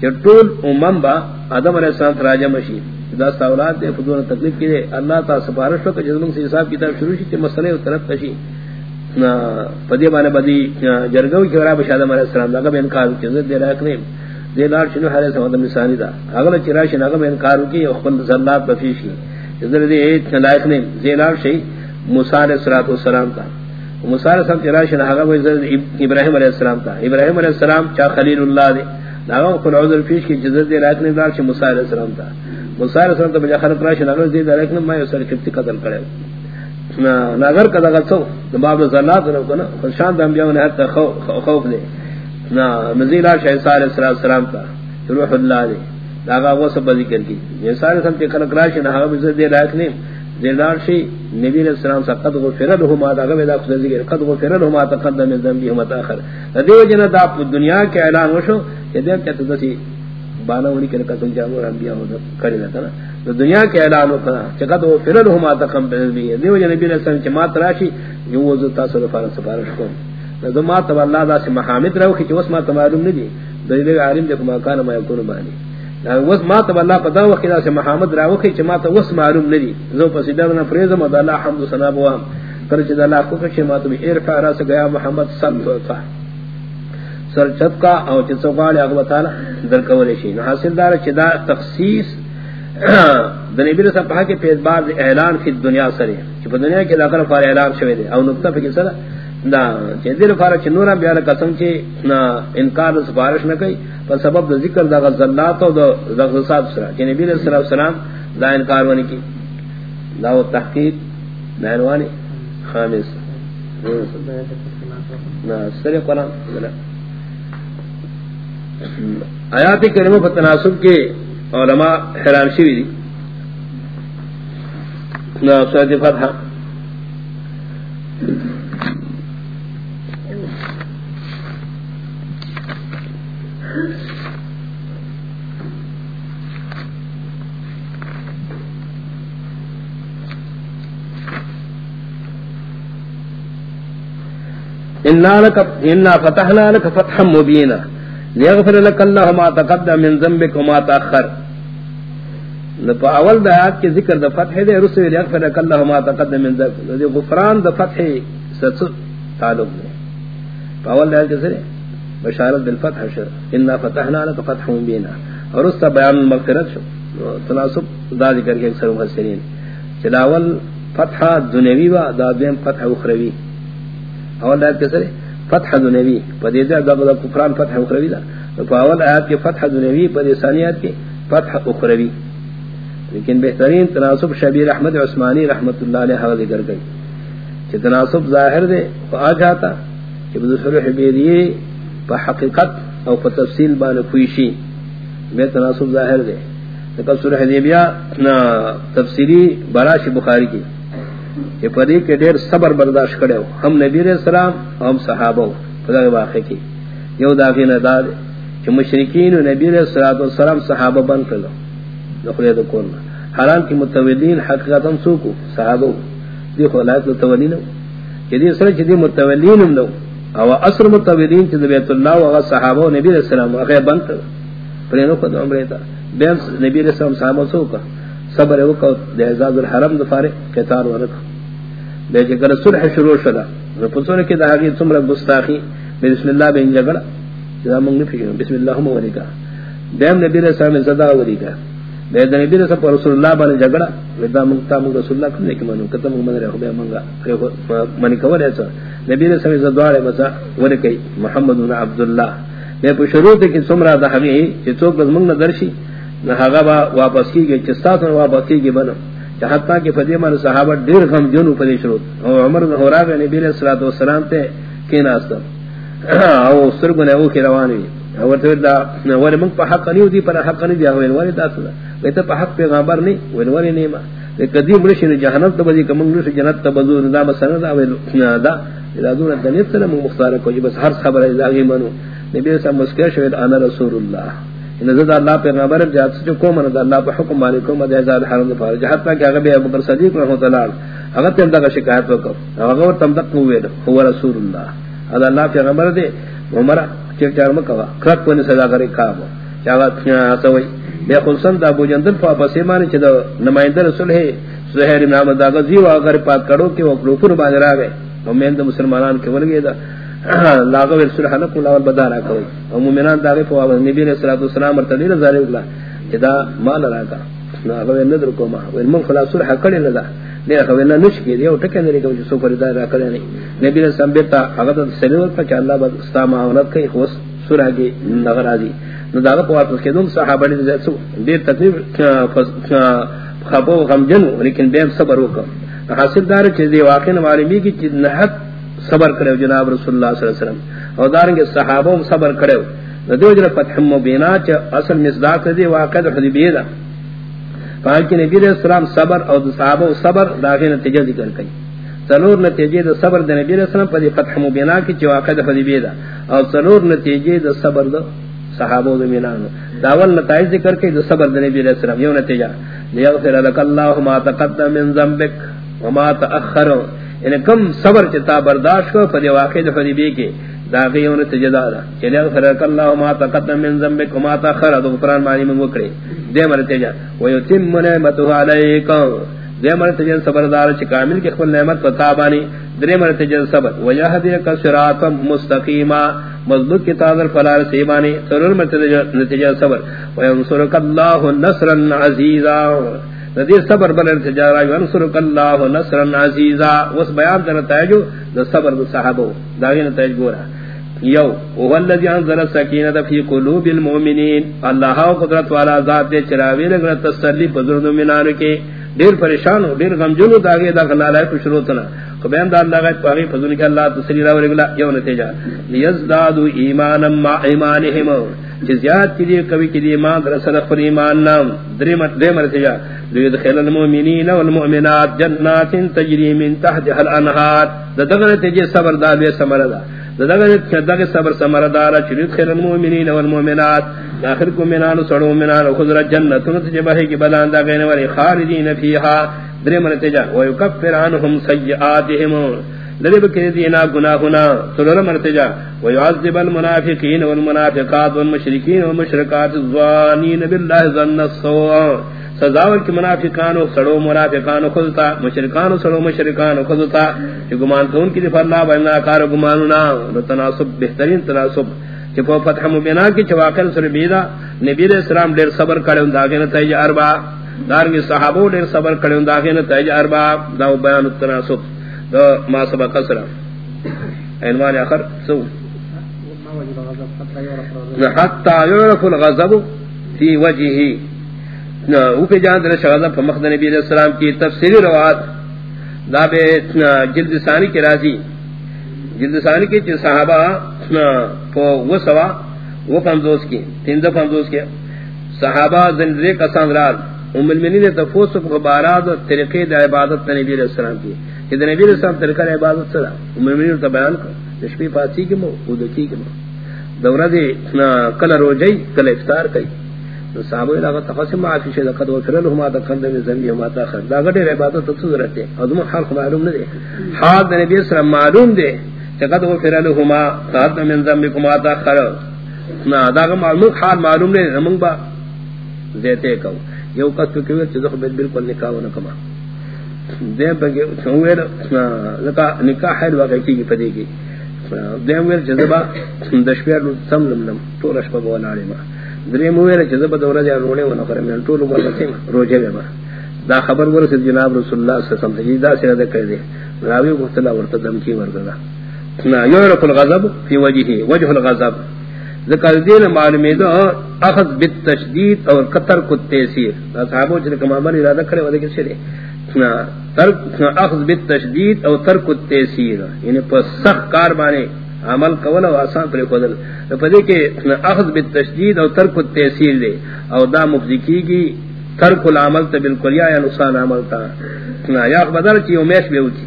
کہ طول امم با آدم علیہ السلام راجہ مشی دس اولاد دے فضول تکلیف کی دے اللہ تا سفارش کو جزم سے حساب کتاب شروع شی کہ مسئلے اس طرف تشی پدی بانے بدی جرگو کی ورا بشادم علیہ السلام. لگا بے انکار کی دے رکھ نہیں دے شنو حالے سمد مثالی دا اگلا چراش نگا میں انکار کی خپل زلات بفیش کی ذرا دے ایت لائق نے دے شی موسی علیہ الصلوۃ والسلام تا موسی علیہ السلام چراش نگا میں ابراہیم علیہ السلام تا ابراہیم علیہ السلام چا خلیل اللہ دے نگا کو عذر فیش کی جزر دے لائق نے دار شی موسی علیہ السلام تا موسی علیہ السلام تا بجا خلق راش نگا دے لائق نے میں اسر کفتی قتل کرے نا نگر کدا گتو باب زلات نہ کنا شان دم بیاں نے حتا خوف دے نا نزیل شاہ علیہ السلام کا، روح اللہ وہ سب ذکر کی. یہ سارے سم کے کلک راش نہ ہم سے دے لائق دیدار شی، نبی علیہ السلام سے قد غفر له ما خود ذکر، قد غفر له ما تقدم من ذنبه وما تاخر. دیو دا دنیا کے اعلان وشو، کہ کہ بانا ونی کہ قتل انبیاء ہو کرے تو دنیا کے اعلان ہو کنا کہ قد دیو جن علیہ السلام سفارش کو۔ ما تب اللہ دا سے محامد رہو کہ وس ما معلوم نہیں دلیل عالم دے ما کان ما یکون بانی وس ما تب اللہ پتہ و کہ سے محمد رہو کہ ما تو وس معلوم نہیں زو پس درنا فریز ما اللہ حمد ثنا بو کر چ اللہ کو کہ ما تم ارفع راس گیا محمد صلی اللہ علیہ سر چت کا او چ سوال اگ تعالی در کولے شی. حاصل دار چ دا تخصیص دنیا بھی رسا کہ پیز بعد اعلان فی دنیا سرے کہ دنیا کے داخل فار اعلان شوے دے او نقطہ پہ سر دا چیدر فارا چنورا بیانا قسم چی انکار سفارش نہ کئی پر سبب دا ذکر دا غزلات و دا غزلات سرا چی نبی علیہ السلام السلام دا انکار ونی کی۔ دا و تحقیق دا خامس۔ نا سر قرآن۔ آیات کریمہ پر تناسب کے علماء حیران شوی دی۔ نا سورت فتحہ انا فتحنا لك فتحا لك ما تقدم من ذنبك وما تاخر اول دا آیات کے ذکر دا فتح دے لیغفر لك ما تقدم من ذنبك. دے غفران دا فتح ست تعلق دے. پا اول دا آیات کے بشارت بالفتح شر انا فتحنا لك فتحا اور اس تا بیان شو. تناسب دا ذکر کے اکثر مفسرین. چلاول دنیوی و دا اخروی. اول آیت کے سرے، فتح دنیوی پدی دا دا کفران فتح اخروی دا. تو اول آیت کے فتح دنیوی پدی ثانیات کے فتح اخروی. لیکن بہترین تناسب شبیر احمد عثمانی رحمت اللہ علیہ حوال ذکر گئی. کہ تناسب ظاہر دے وہ آ جاتا کہ بدسر حبیدیے پا حقیقت او پا تفصیل بان خویشی میں تناسب ظاہر دے. لیکن سورہ حدیبیہ تفصیلی براش بخاری کی. یہ پری کے دیر صبر برداشت کرے ہو۔ ہم نبی علیہ السلام، ہم صحابہ خدا کے واقعے کی۔ یو دافی نداد کہ مشرکین نبی علیہ الصلوۃ والسلام صحابہ بن کر لو۔ نخرے تو کون؟ حالان کی متولین حقیقتا سوکو، صحابہ دیکھو لائق متولین کہ دی سر چھ دی متولین نو۔ او اصل متولین چھ بیت اللہ و صحابہ نبی علیہ السلام اگے بن کر پرینو کو عمرے تا بین نبی علیہ السلام صحابہ سوکا۔ صبر وکو دے اعزاز الحرم دفارے قطار ورکو بے کہ صلح شروع شدا رپسون کے دہاگی تمرا گستاخی بسم اللہ بن جگڑا جدا منگ نہیں فکر بسم اللہ ہم ولی دیم نبی علیہ السلام زدا ولی کا بے نبی علیہ السلام رسول اللہ بن جگڑا ودا منگ تا منگ رسول اللہ کنے کہ منو؟ کتم من رہو بے منگا من کو ولے تو نبی علیہ السلام زدا والے مسا ولی محمد بن عبد اللہ بے پر شروع تے کہ تمرا دہاگی کہ تو منگ نہ درشی نہ ہاگا با واپس کی گئی چستا تو واپس کی گئی بنو حتی کہ فدیمان صحابہ دیر غم جنو پدی شروط او عمر بن حراب یعنی نبی علیہ الصلوۃ والسلام تے کیناست او سرگن او کی روانی او تے دا ور من په حق نیو دی پر حق نی دی او ور دا؟ تے تے په حق پیغمبر نی ور ور نی ما؟ کدی مرشی نے جہنم تو بدی کم مرشی جنت تو بدو دا مسن دا ول دا دا دون دنیت سلام مختار کو جی بس ہر خبر ہے منو. نبی صاحب مسکر شہید انا رسول اللہ ان ذات اللہ پیغمبر جات سے کو من اللہ پہ حکم مالک کو مدہ ذات حرم پر جہت کہ اگر ابو بکر صدیق رحمۃ اللہ اگر تم دا شکایت وکو اگر تم تک ہوئے هو رسول اللہ۔ اللہ اللہ پیغمبر دے عمر چر چار مکوا کرت کو نے صدا کرے، کھا چاوت سوئی بے خلصن دا ابو جندل پا پسے مانے چھ دا نمائندہ رسول ہے، زہر نام دا غزی و اگر پاک کرو کہ وہ کلوپر باندر آگئے اور میں مسلمانان کے ورگے دا لاغو رسول حلق اللہ والبدارہ کوئی اور مومنان دا غیف و نبی علیہ السلام ارتدی رضا رہی اللہ جدا مال راکا لاغو ندر کو ما وین من خلاص صلح کړي نه کڑی لدا لیا خوینا نشکی دیا و ٹکے نری کم جو سفر دا را کڑی نہیں نبی علیہ السلام بیتا اگر سلیور پر چا اللہ با ستا معاونت کئی خوص سورہ کی نغر آزی نو دا په واپس کېدم صحابه دې څو ډېر تکلیف، خپو غم جن لیکن به صبر وکړ حاصل دار چې دی واقع معلومی کی چې نه صبر کړو جناب رسول الله صلی الله علیه وسلم. او دارنګ صحابه صبر کړو د دې فتح مبینا چې اصل مصداق دی واقع د حدیبیه ده. پاک نبی علیہ السلام صبر او صحابہ صبر داغه نتیجہ ذکر کړي. ضرور نتیجے د صبر د نبی علیہ السلام په فتح مبینا کی چې واقع د حدیبیه ده. او ضرور نتیجے د صبر د صحابہ زمینان داول نتائج ذکر کے جو صبر نبی علیہ السلام. یہ نتیجہ لیغفر لك الله ما تقدم من ذنبك وما تاخر ان کم صبر چتا برداشت کو پر واقع حدیبی کے داغی اور نتیجہ دا. کہ لیغفر لك الله ما تقدم من ذنبك وما تاخر تو قران معنی میں وکڑے دے مر نتیجہ ويتم نعمته عليكم دے مر نتیجہ صبردار چ کامل کے خپل نعمت پتا بانی. درے نتیجہ صبر. وجاہدک صراط مستقیما. مضبوط کتاب الفلال سیبانی سرور نتیجہ صبر. وینصرک اللہ نصرا عزیزا. ندی صبر بل نتیجہ رائی وینصرک اللہ نصرا عزیزا۔ اس بیان در نتائجو دا صبر دا صحابو داغی نتائج گورا۔ یو وهو الذي انزل السكينه في قلوب المؤمنين الله قدرت والا ذات دے چراوی لگنا تسلی بزرگ مومنان کے۔ دیر پریشان ہو دیر غمجن داگے دا کنا کچھ روتنا بیان دا اللہ غیب پاگی فضل کے اللہ تسلی راو رگلا یو نتیجہ۔ لیزدادو ایمانا ما ایمانہم۔ چیز یاد کی دیئے کبھی کی دیئے ایمان در اصل اخبر ایمان نام دریمت دیم نتیجہ لیدخل المؤمنین والمؤمنات جنات تجری من تحت حل انہات دا دغن نتیجہ دا، بے سمردہ دغه صبر سمر دار چریت خیر المؤمنین والمؤمنات۔ داخل کو منان سڑو منان خضر جنت تجبہ کی بلان دا غین ولی خالدین فیہا۔ درے مرتجا و یکفر عنہم سیئاتہم۔ لری بکری دینا گناہنا سلور مرتجا و یعذب المنافقین والمنافقات والمشرکین والمشرکات الظانین باللہ ظن السوء سزاور کی منافقان سڑو منافقان خودتا مشرکان سڑو مشرکان خودتا. کہ گمان کون کی دفع اللہ بلنا کار گماننا تناسب، بہترین تناسب. کہ پو فتح مبینا کی چواقل سر بیدا، نبی علیہ السلام دیر صبر کرے ان داغے نتائج اربا. دارنگی صحابو دیر صبر کرے ان داغے نتائج اربا. داو بیان التناسب دا ما سبق سرا عنوان آخر سو حتی یعرف الغضب فی وجہی او پہ جان در شغزہ پا مخد نبی علیہ السلام کی تفسیری روات دا بے جلد ثانی کی راضی. جلد ثانی کی چی صحابہ پا وہ سوا وہ پمزوز کی تین دو پمزوز کی. صحابہ زندرے قسان راد ام المنین تفوس پا باراد طریقے دا عبادت نبی علیہ السلام کی. کہ دا نبی علیہ السلام طریقہ عبادت سرا ام تا بیان کر نشپی پاسی کی مو اودکی کی مو۔ دورہ دے کل روجی کل افطار کئی۔ صحابہ علاقہ تقسم معافی شد قد وفر لهم ما تقدم من ذنبه وما تاخر دا غټه عبادت ته ضرورت ہے ادم حال معلوم نه دے۔ حال نبی اسلام معلوم دے کہ قد وفر لهم ما تقدم من ذنبه وما تاخر نا، دا معلوم، حال معلوم نے ہم با دیتے کو یو قصد کہ چیز خو بالکل نکاح نہ دے بگے سویر لکا نکاح ہے واقعی کی پدی کی. دے ویر جذبہ دشپیر سم لم لم تو رشبہ بولاڑی ما. درے مویر چیز دورہ جا رونے و نفر میں طول عمر بسیم روجے میں دا خبر ورسل جناب رسول اللہ صلی اللہ علیہ وسلم دا سیرہ دے کر دے راوی گفتلا ورطا دمکی ورددا نا یعرف الغضب فی وجہی وجہ الغضب. ذکر دین معلومی دا اخذ بالتشدید اور قطر کو تیسیر. دا صحابو چلے کم ارادہ کرے ودے کس شدے ترک اخذ بالتشدید او ترک التیسیر. یعنی پر سخت کار بانے عمل قول او آسان پر خودل پدے کہ اخذ بالتشدید او ترک التیسیر دے او دا مفزکی کی ترک العمل تا بالکل یا نقصان عمل تا یا بدر چی امیش بے ہوتی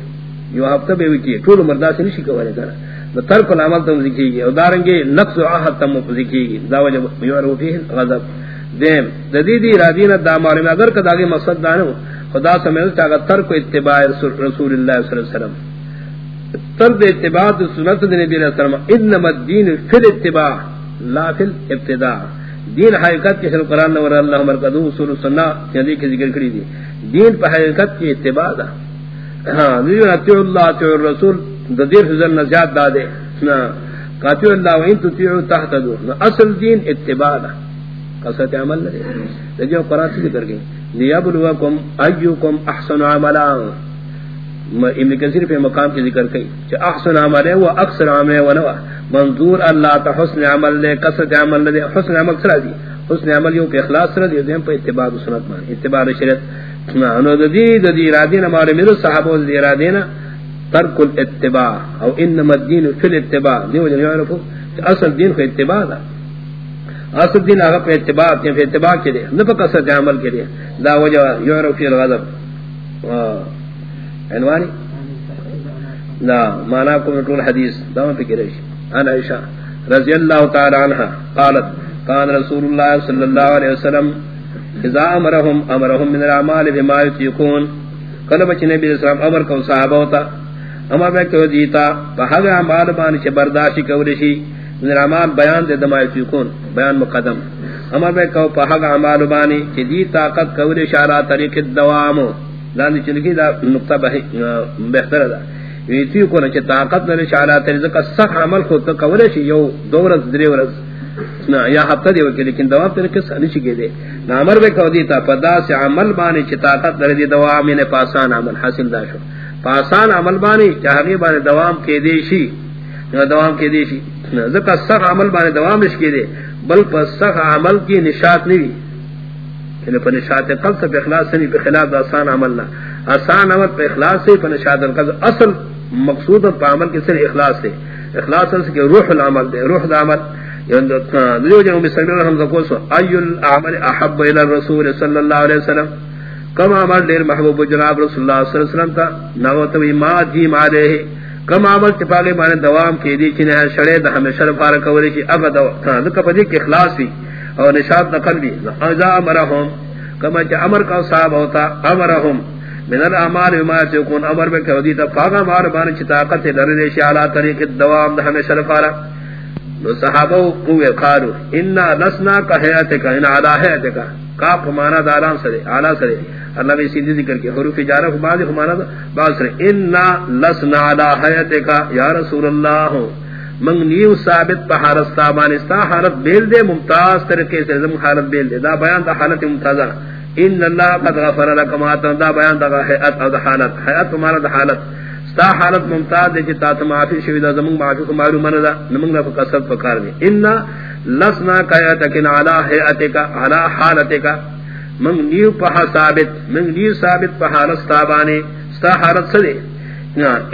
یو ہفتہ بے ہوتی طول مردا سے نشی کوالے کرا ترک العمل تا مفزکی گی او دارنگے نقص و عہد تا مفزکی گی دا وجہ یورو فیہ غضب. دیم ددیدی رادین دا معلوم اگر کداغی مقصد دانو خدا سمجھ سمیل چاہتا ترک اتباع رسول اللہ صلی اللہ علیہ وسلم ترد اتباع سنت نبی علیہ السلام، انما الدین فی الاتباع، لا فی الابتداع۔ دین حقیقت کے قرآن نور اللہ مرکدو اصول سنہ یعنی کہ ذکر کری دی۔ دین پہ حقیقت کی اتباع دا۔ ہاں دیو اتیو اللہ اتیو الرسول دیر حضر نزیاد دا دے۔ کاتیو اللہ وین تتیو تحت دو اصل دین اتباع دا۔ قصد عمل لدے لیکن قرآن سے ذکر گئی لیبلوکم ایوکم احسن عملا. ابن کثیر پہ مقام کی ذکر کئی کہ احسن عمل ہے وہ اکثر عمل ہے ونوا منظور اللہ تا حسن عمل لے قصد عمل لے، حسن عمل سرا دی. حسن عمل یوں کہ اخلاص سرا دی، دیم پہ اتباع سنت مان اتباع شریعت. انو دی دی ارادین ہمارے میرے صحابہ دی ارادین ترک الاتباع، او انما الدین فی الاتباع. دیو جن یعرفو اصل دین کو اتباع دا. اصل دین آگا پہ اتباع کے پہ اتباع کے لیے نفق اصل عمل کے لیے دا وجہ یعرف فی الغضب. عنوانی؟ لا مانا کو نٹول حدیث، دا میں فکر عن عائشہ رضی اللہ تعالی عنہ قالت کان رسول اللہ صلی اللہ علیہ وسلم، اذا امرهم امرهم من الاعمال بما يطيقون. کل بچ نبی علیہ السلام امر کو صحابہ ہوتا امر میں کہ دیتا بہا اعمال بان چ برداشت کورشی من الاعمال بیان دے دما يطيقون بیان مقدم۔ امر میں کہ بہا اعمال بانی چ دی طاقت کورش اشارہ طریق الدوام لانی چلگی دا نقطہ بہتر دا۔ ویتی کو نہ طاقت نہ اشارہ طریق کا صح عمل کو تو کورش یو دورز دری ورز نا، یا ہفتہ دیو کہ لیکن دوام تے کس نہیں چگے دے۔ نا امر بے کو دیتا پدا سے عمل بانی چ طاقت در دی دوام نے پاسان عمل حاصل دا شو۔ پاسان عمل بانی چاہیے بانی دوام کے دیشی دوام کے دیشی سخ عمل بانی دوام اس کے دے بل پر سخ عمل کی نشات نہیں یعنی پر نشات قلب سے اخلاص سے نہیں خلاف آسان عمل نہ آسان عمل پر اخلاص سے پر نشات القلب اصل مقصود پر عمل کے سر اخلاص سے اخلاص سے روح العمل دے روح العمل دیو جو رحم کو سو ای احب الى الرسول صلی اللہ علیہ وسلم کم عمل دیر محبوب جناب رسول اللہ صلی اللہ علیہ وسلم نو تو ما جی مالے کم عمل چپاگے مانے دوام کی دی چنے شڑے دا ہمیں شرف آر کولی کی اب دو دکا پدی کی اخلاص بھی اور نشاد نقل بھی اذا امرہم، کما چا امر کا صاحب ہوتا، امرہم. من الاعمال ما تكون امر بك ودي تفاغا مار بان چتاقت لرنے شالا طریق دوام دا ہمیں شرف آرہ نو صحابہ قوی قالو، انا لسنا کا حیات کا ان علا حیات کا کاف مانا داران سرے علا سرے۔ اللہ بھی سیدھی ذکر کی، حروف جارہ کو بعض مانا بعض سرے۔ انا لسنا علا حیات کا یا رسول اللہ، منگ نیو ثابت پہ حالستا بانستا حالت بیل دے، ممتاز طریقے سے زم حالت بیل دے۔ دا بیان دا حالت ممتازہ ان اللہ قد غفر لکم دا بیان دا حیات دا حالت۔ حیات مانا دا حالت۔ تا حالت ممتاز دے جتا تو معافی شوی دا زمان معافی کو معلوم من دا نمانگ دا فقصد فکار دے اننا لسنا کایتکن علا حیعتکا علا حالتکا منگ نیو پہا ثابت منگ نیو ثابت پہا رستابانے ستا حالت سدے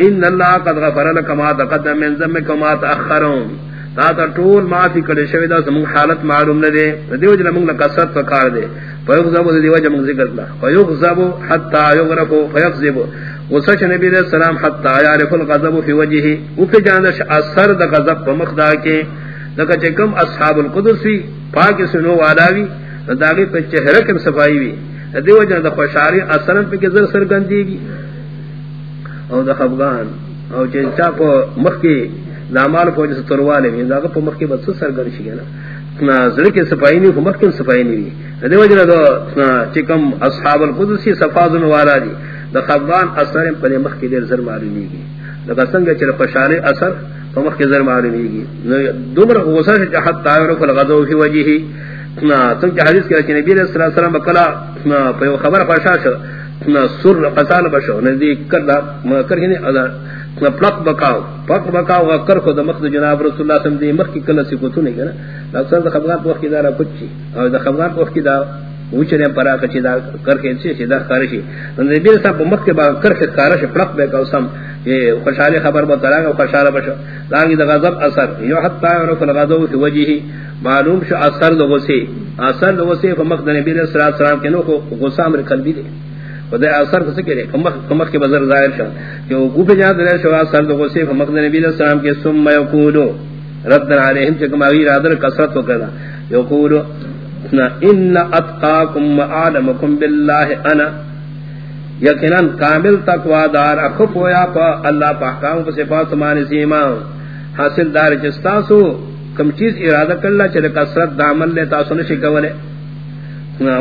ان اللہ قد غفر لکما تقدم من زمک ما تأخرون تا تا طول معافی کڑے شوی دا زمان حالت معلوم ندے دیو جل منگ لقصد فکار دے فیغزبو دیو جل منگ ذکر دا فیغزبو حتی یغرفو فیغزبو وسچ نبی علیہ السلام حتی یعرف الغضب فی وجهه او کہ جانش اثر د غضب په مخدا کې دغه چې کوم اصحاب القدس وی، پاک سنو والاوی داغه په چهره کې صفائی وی۔ دیو جن د خوشاری اثر په کې زر سرګندېږي او د خفغان، او چې چا په مخ کې نامال په جس ترواله وی داغه په مخ کې بس سرګن شي نه زړه کې صفائی نه په مخ کې صفائی نه وی۔ دیو جن د چې اصحاب القدس صفازن والا دي د خفغان اثر په مخ کې ډیر زر معلومیږي. لکه څنګه چې خوشاله اثر په مخ کې زر معلومیږي. نو دومره غوسه چې حتی تعرف الغضب فی وجهه. نا، څنګه حدیث کې چې نبی رسول الله سلام کلا په خبر پښاشه نا سر قصال بشو نه دې کړه ما کړی نه ادا پلک بکاو پک بکاو کر خو د مخ د جناب رسول الله صلی الله علیه وسلم مخ کې کله سی کوته نه کنه اکثر د خبرات وخت کې دارا پچی او د خبرات وخت کې دا اوچنے پرا کچی دا کر کے چھ خارشی۔ نبی صاحب مکھ کے با کر خارش پڑک بے کو سم۔ یہ خوشحالی خبر بتا رہا خوشحال بشو لانگی دا غضب اثر۔ یو حتی یعرف الغضب فی وجہی۔ معلوم شو اثر دو غصے اثر دو غصے فمکھ نبی صلی اللہ علیہ کے نو کو غصہ امر قلبی دے۔ اثر کے ظاہر شو۔ کہ وہ گوپے جہاں شو اثر نبی علیہ کے یقولو۔ رد علیہم یقولو۔ ان اتقاکم عالمکم باللہ انا یقیناً کامل تقوی دار اخف ہویا پا اللہ پا احکام پا صفات مانی سیما حاصل دار جستاسو کم چیز ارادہ کرلا چلے کسرت دامل لے تاسو نشی کولے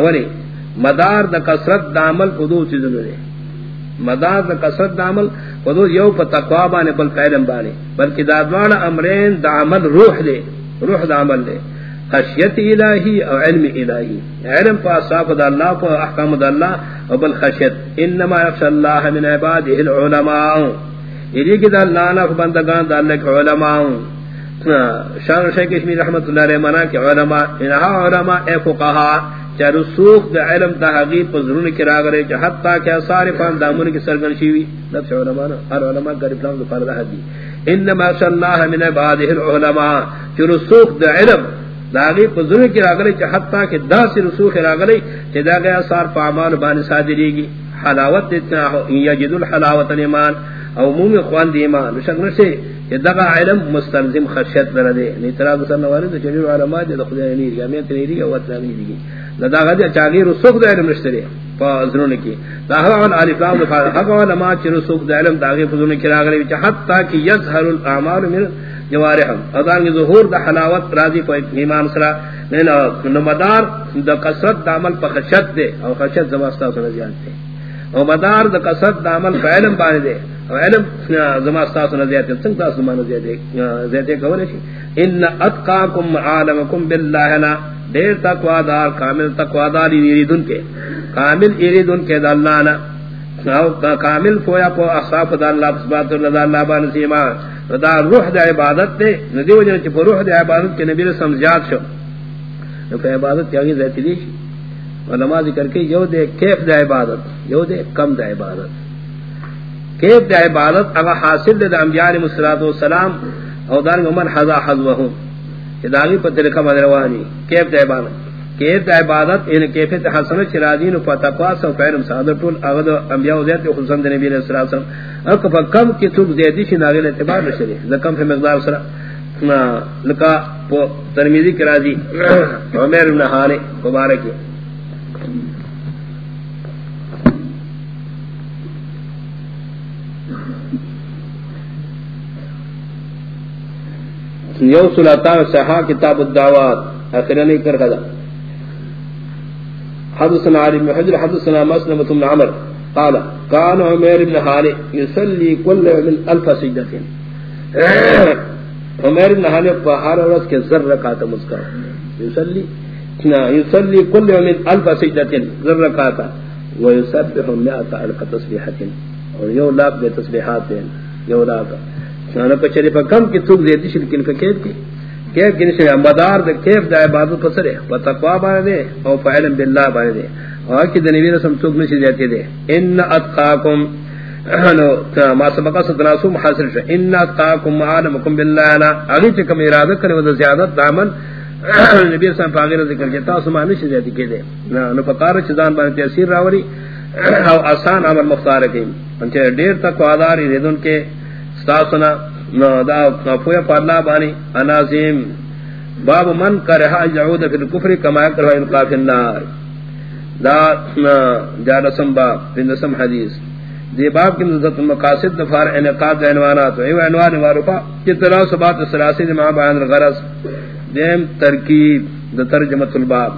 ولی، مدار دا کسرت دامل پدو چیزنو لے مدار دا کسرت دامل پدو یو پا تقوی بانے، بل قیدم بانے۔ بلکہ دادوان امرین دا عمل روح لے روح دا عمل لے خشیت الہی او علم الہی. علم پا صاف دا اللہ، پا احکام دا اللہ، او بل خشیت. انما یخش اللہ من عباده العلماء. یہ کہ دا اللہ نا بندگان دا اللہ کے علماء. شان شیخ کشمیر رحمت اللہ علیہ منا کہ علماء. انہا علماء اے فقہا چا رسوخ دا علم دا حقیب پا ضرور کی راگرے چا حتی کیا سارے فان دامون کی سرگن شیوی. نفس علماء نا، ہر علماء گریب لام دا فرد حدی. انما یخش اللہ من عباده العلماء. چا رسوخ دا علم داغی پزر کی راگلی چا حتی کہ دا سی رسوخ راگلی چا دا گیا سار پا عمال بانی صادری گی حلاوت اتنا ہو یجد الحلاوت الیمان او مومی خوان دی ایمان. شک نشے کہ دغا علم مستلزم خشیت لردے نیترا دسر نوالی دا چجور علماء دی دا خدا نیر گی امیت نیر گی اوات نیر گی دا غدی چاگی رسوخ دا علم نشترے پا ذرون کی دا حقا علی فلام دفار حقا علماء چی رسوخ دا علم داغی پزر کی راگلی چا حتی کہ یظہر الاعمال من جوارحم اذان کی ظہور دا حلاوت راضی پا ایمان سرا. نمدار دا قصد دا عمل پا خشت دے. او خشت زماستا سنا زیاد دے. او مدار دا قصد دا عمل پا علم بانے دے. او علم زماستا سنا زیاد دے. سنگتا سمانا زیاد دے. زیاد دے کھولے شی. ان اتقاکم عالمکم باللہ نا. دیر تقوادار، کامل تقوادار ایریدن کے. کامل ایریدن کے دا اللہ نا. کامل پویا پو اصاف دا اللہ بسبات اللہ دا اللہ بانسیما دا روح دا عبادت دے ندی وجہ چھ روح دا عبادت کے نبی رسم زیاد شو. نو عبادت کیا گئی ذاتی دی علماء ذکر کے یو دے کیف دا عبادت، یو دے کم دا عبادت. کیف دا عبادت اگر حاصل دے دا انبیاء علیہ السلام او دارنگ من حضا حضوہم. کہ داغی پر طریقہ مدروانی کیف دا عبادت؟ دا عبادت ان کیفیت حسن چرادین و فتقواس و فیرم سعادر طول اغد انبیاء و زیادت خلصان دا نبی علیہ السلام اکا فا کم کی توب زیادی شی ناغیل اعتبار نشدی لکم فی مقدار سرا لکا پو ترمیزی کرا دی عمیر ابن حالی مبارکی یو سلاتا صحا کتاب الدعوات. اخرانی کر خدا حدثنا علی بن حجر، حدثنا مسلمة بن عمر قال، كان عمر بن حالي يصلي كل يوم الف سجدة. عمر بن حالي فهر ورس کے ذر رکعت مسکر يصلي يصلي كل يوم الف سجدة ذر رکعت ويسبح مئة الف تسبيحة. اور یو لاکھ دے تسبیحات دیں یو لاکھ سانا پا چلی کم کی تک زیدی شرکن کا کیف کی کیف کی نشری مدار دے، کیف دا عبادت پسر ہے پا تقوی بانے دے او پا علم باللہ بانے دے۔ اور کی دنوی رسم تک نشری زیادی دے۔ ان اتقاکم ما سبقا ستناسو محاصر شو۔ ان اتقاکم عالمکم باللہ انا اگی چکم ارادہ کرنے وزا زیادت دامن نبی رسم پاغیر ذکر جتا سما نشری زیادی کے دے نو پکار چیزان بانے تیسیر راوری، او آسان عمل مختار کی انچہ دیر تک وادار ریدن کے ستاسنا دا پویا پارلا بانی انازیم. باب من کرہا یعود فی الکفر کما کرہا انقا فی النار. دا جارسم باب فی حدیث. دی باب کی نزدت مقاصد دفار انقاد عنوانات. ایو عنوان معروفہ جتنا سبات سلاسی دی مع بیان الغرض. دیم ترکیب، دا ترجمت الباب.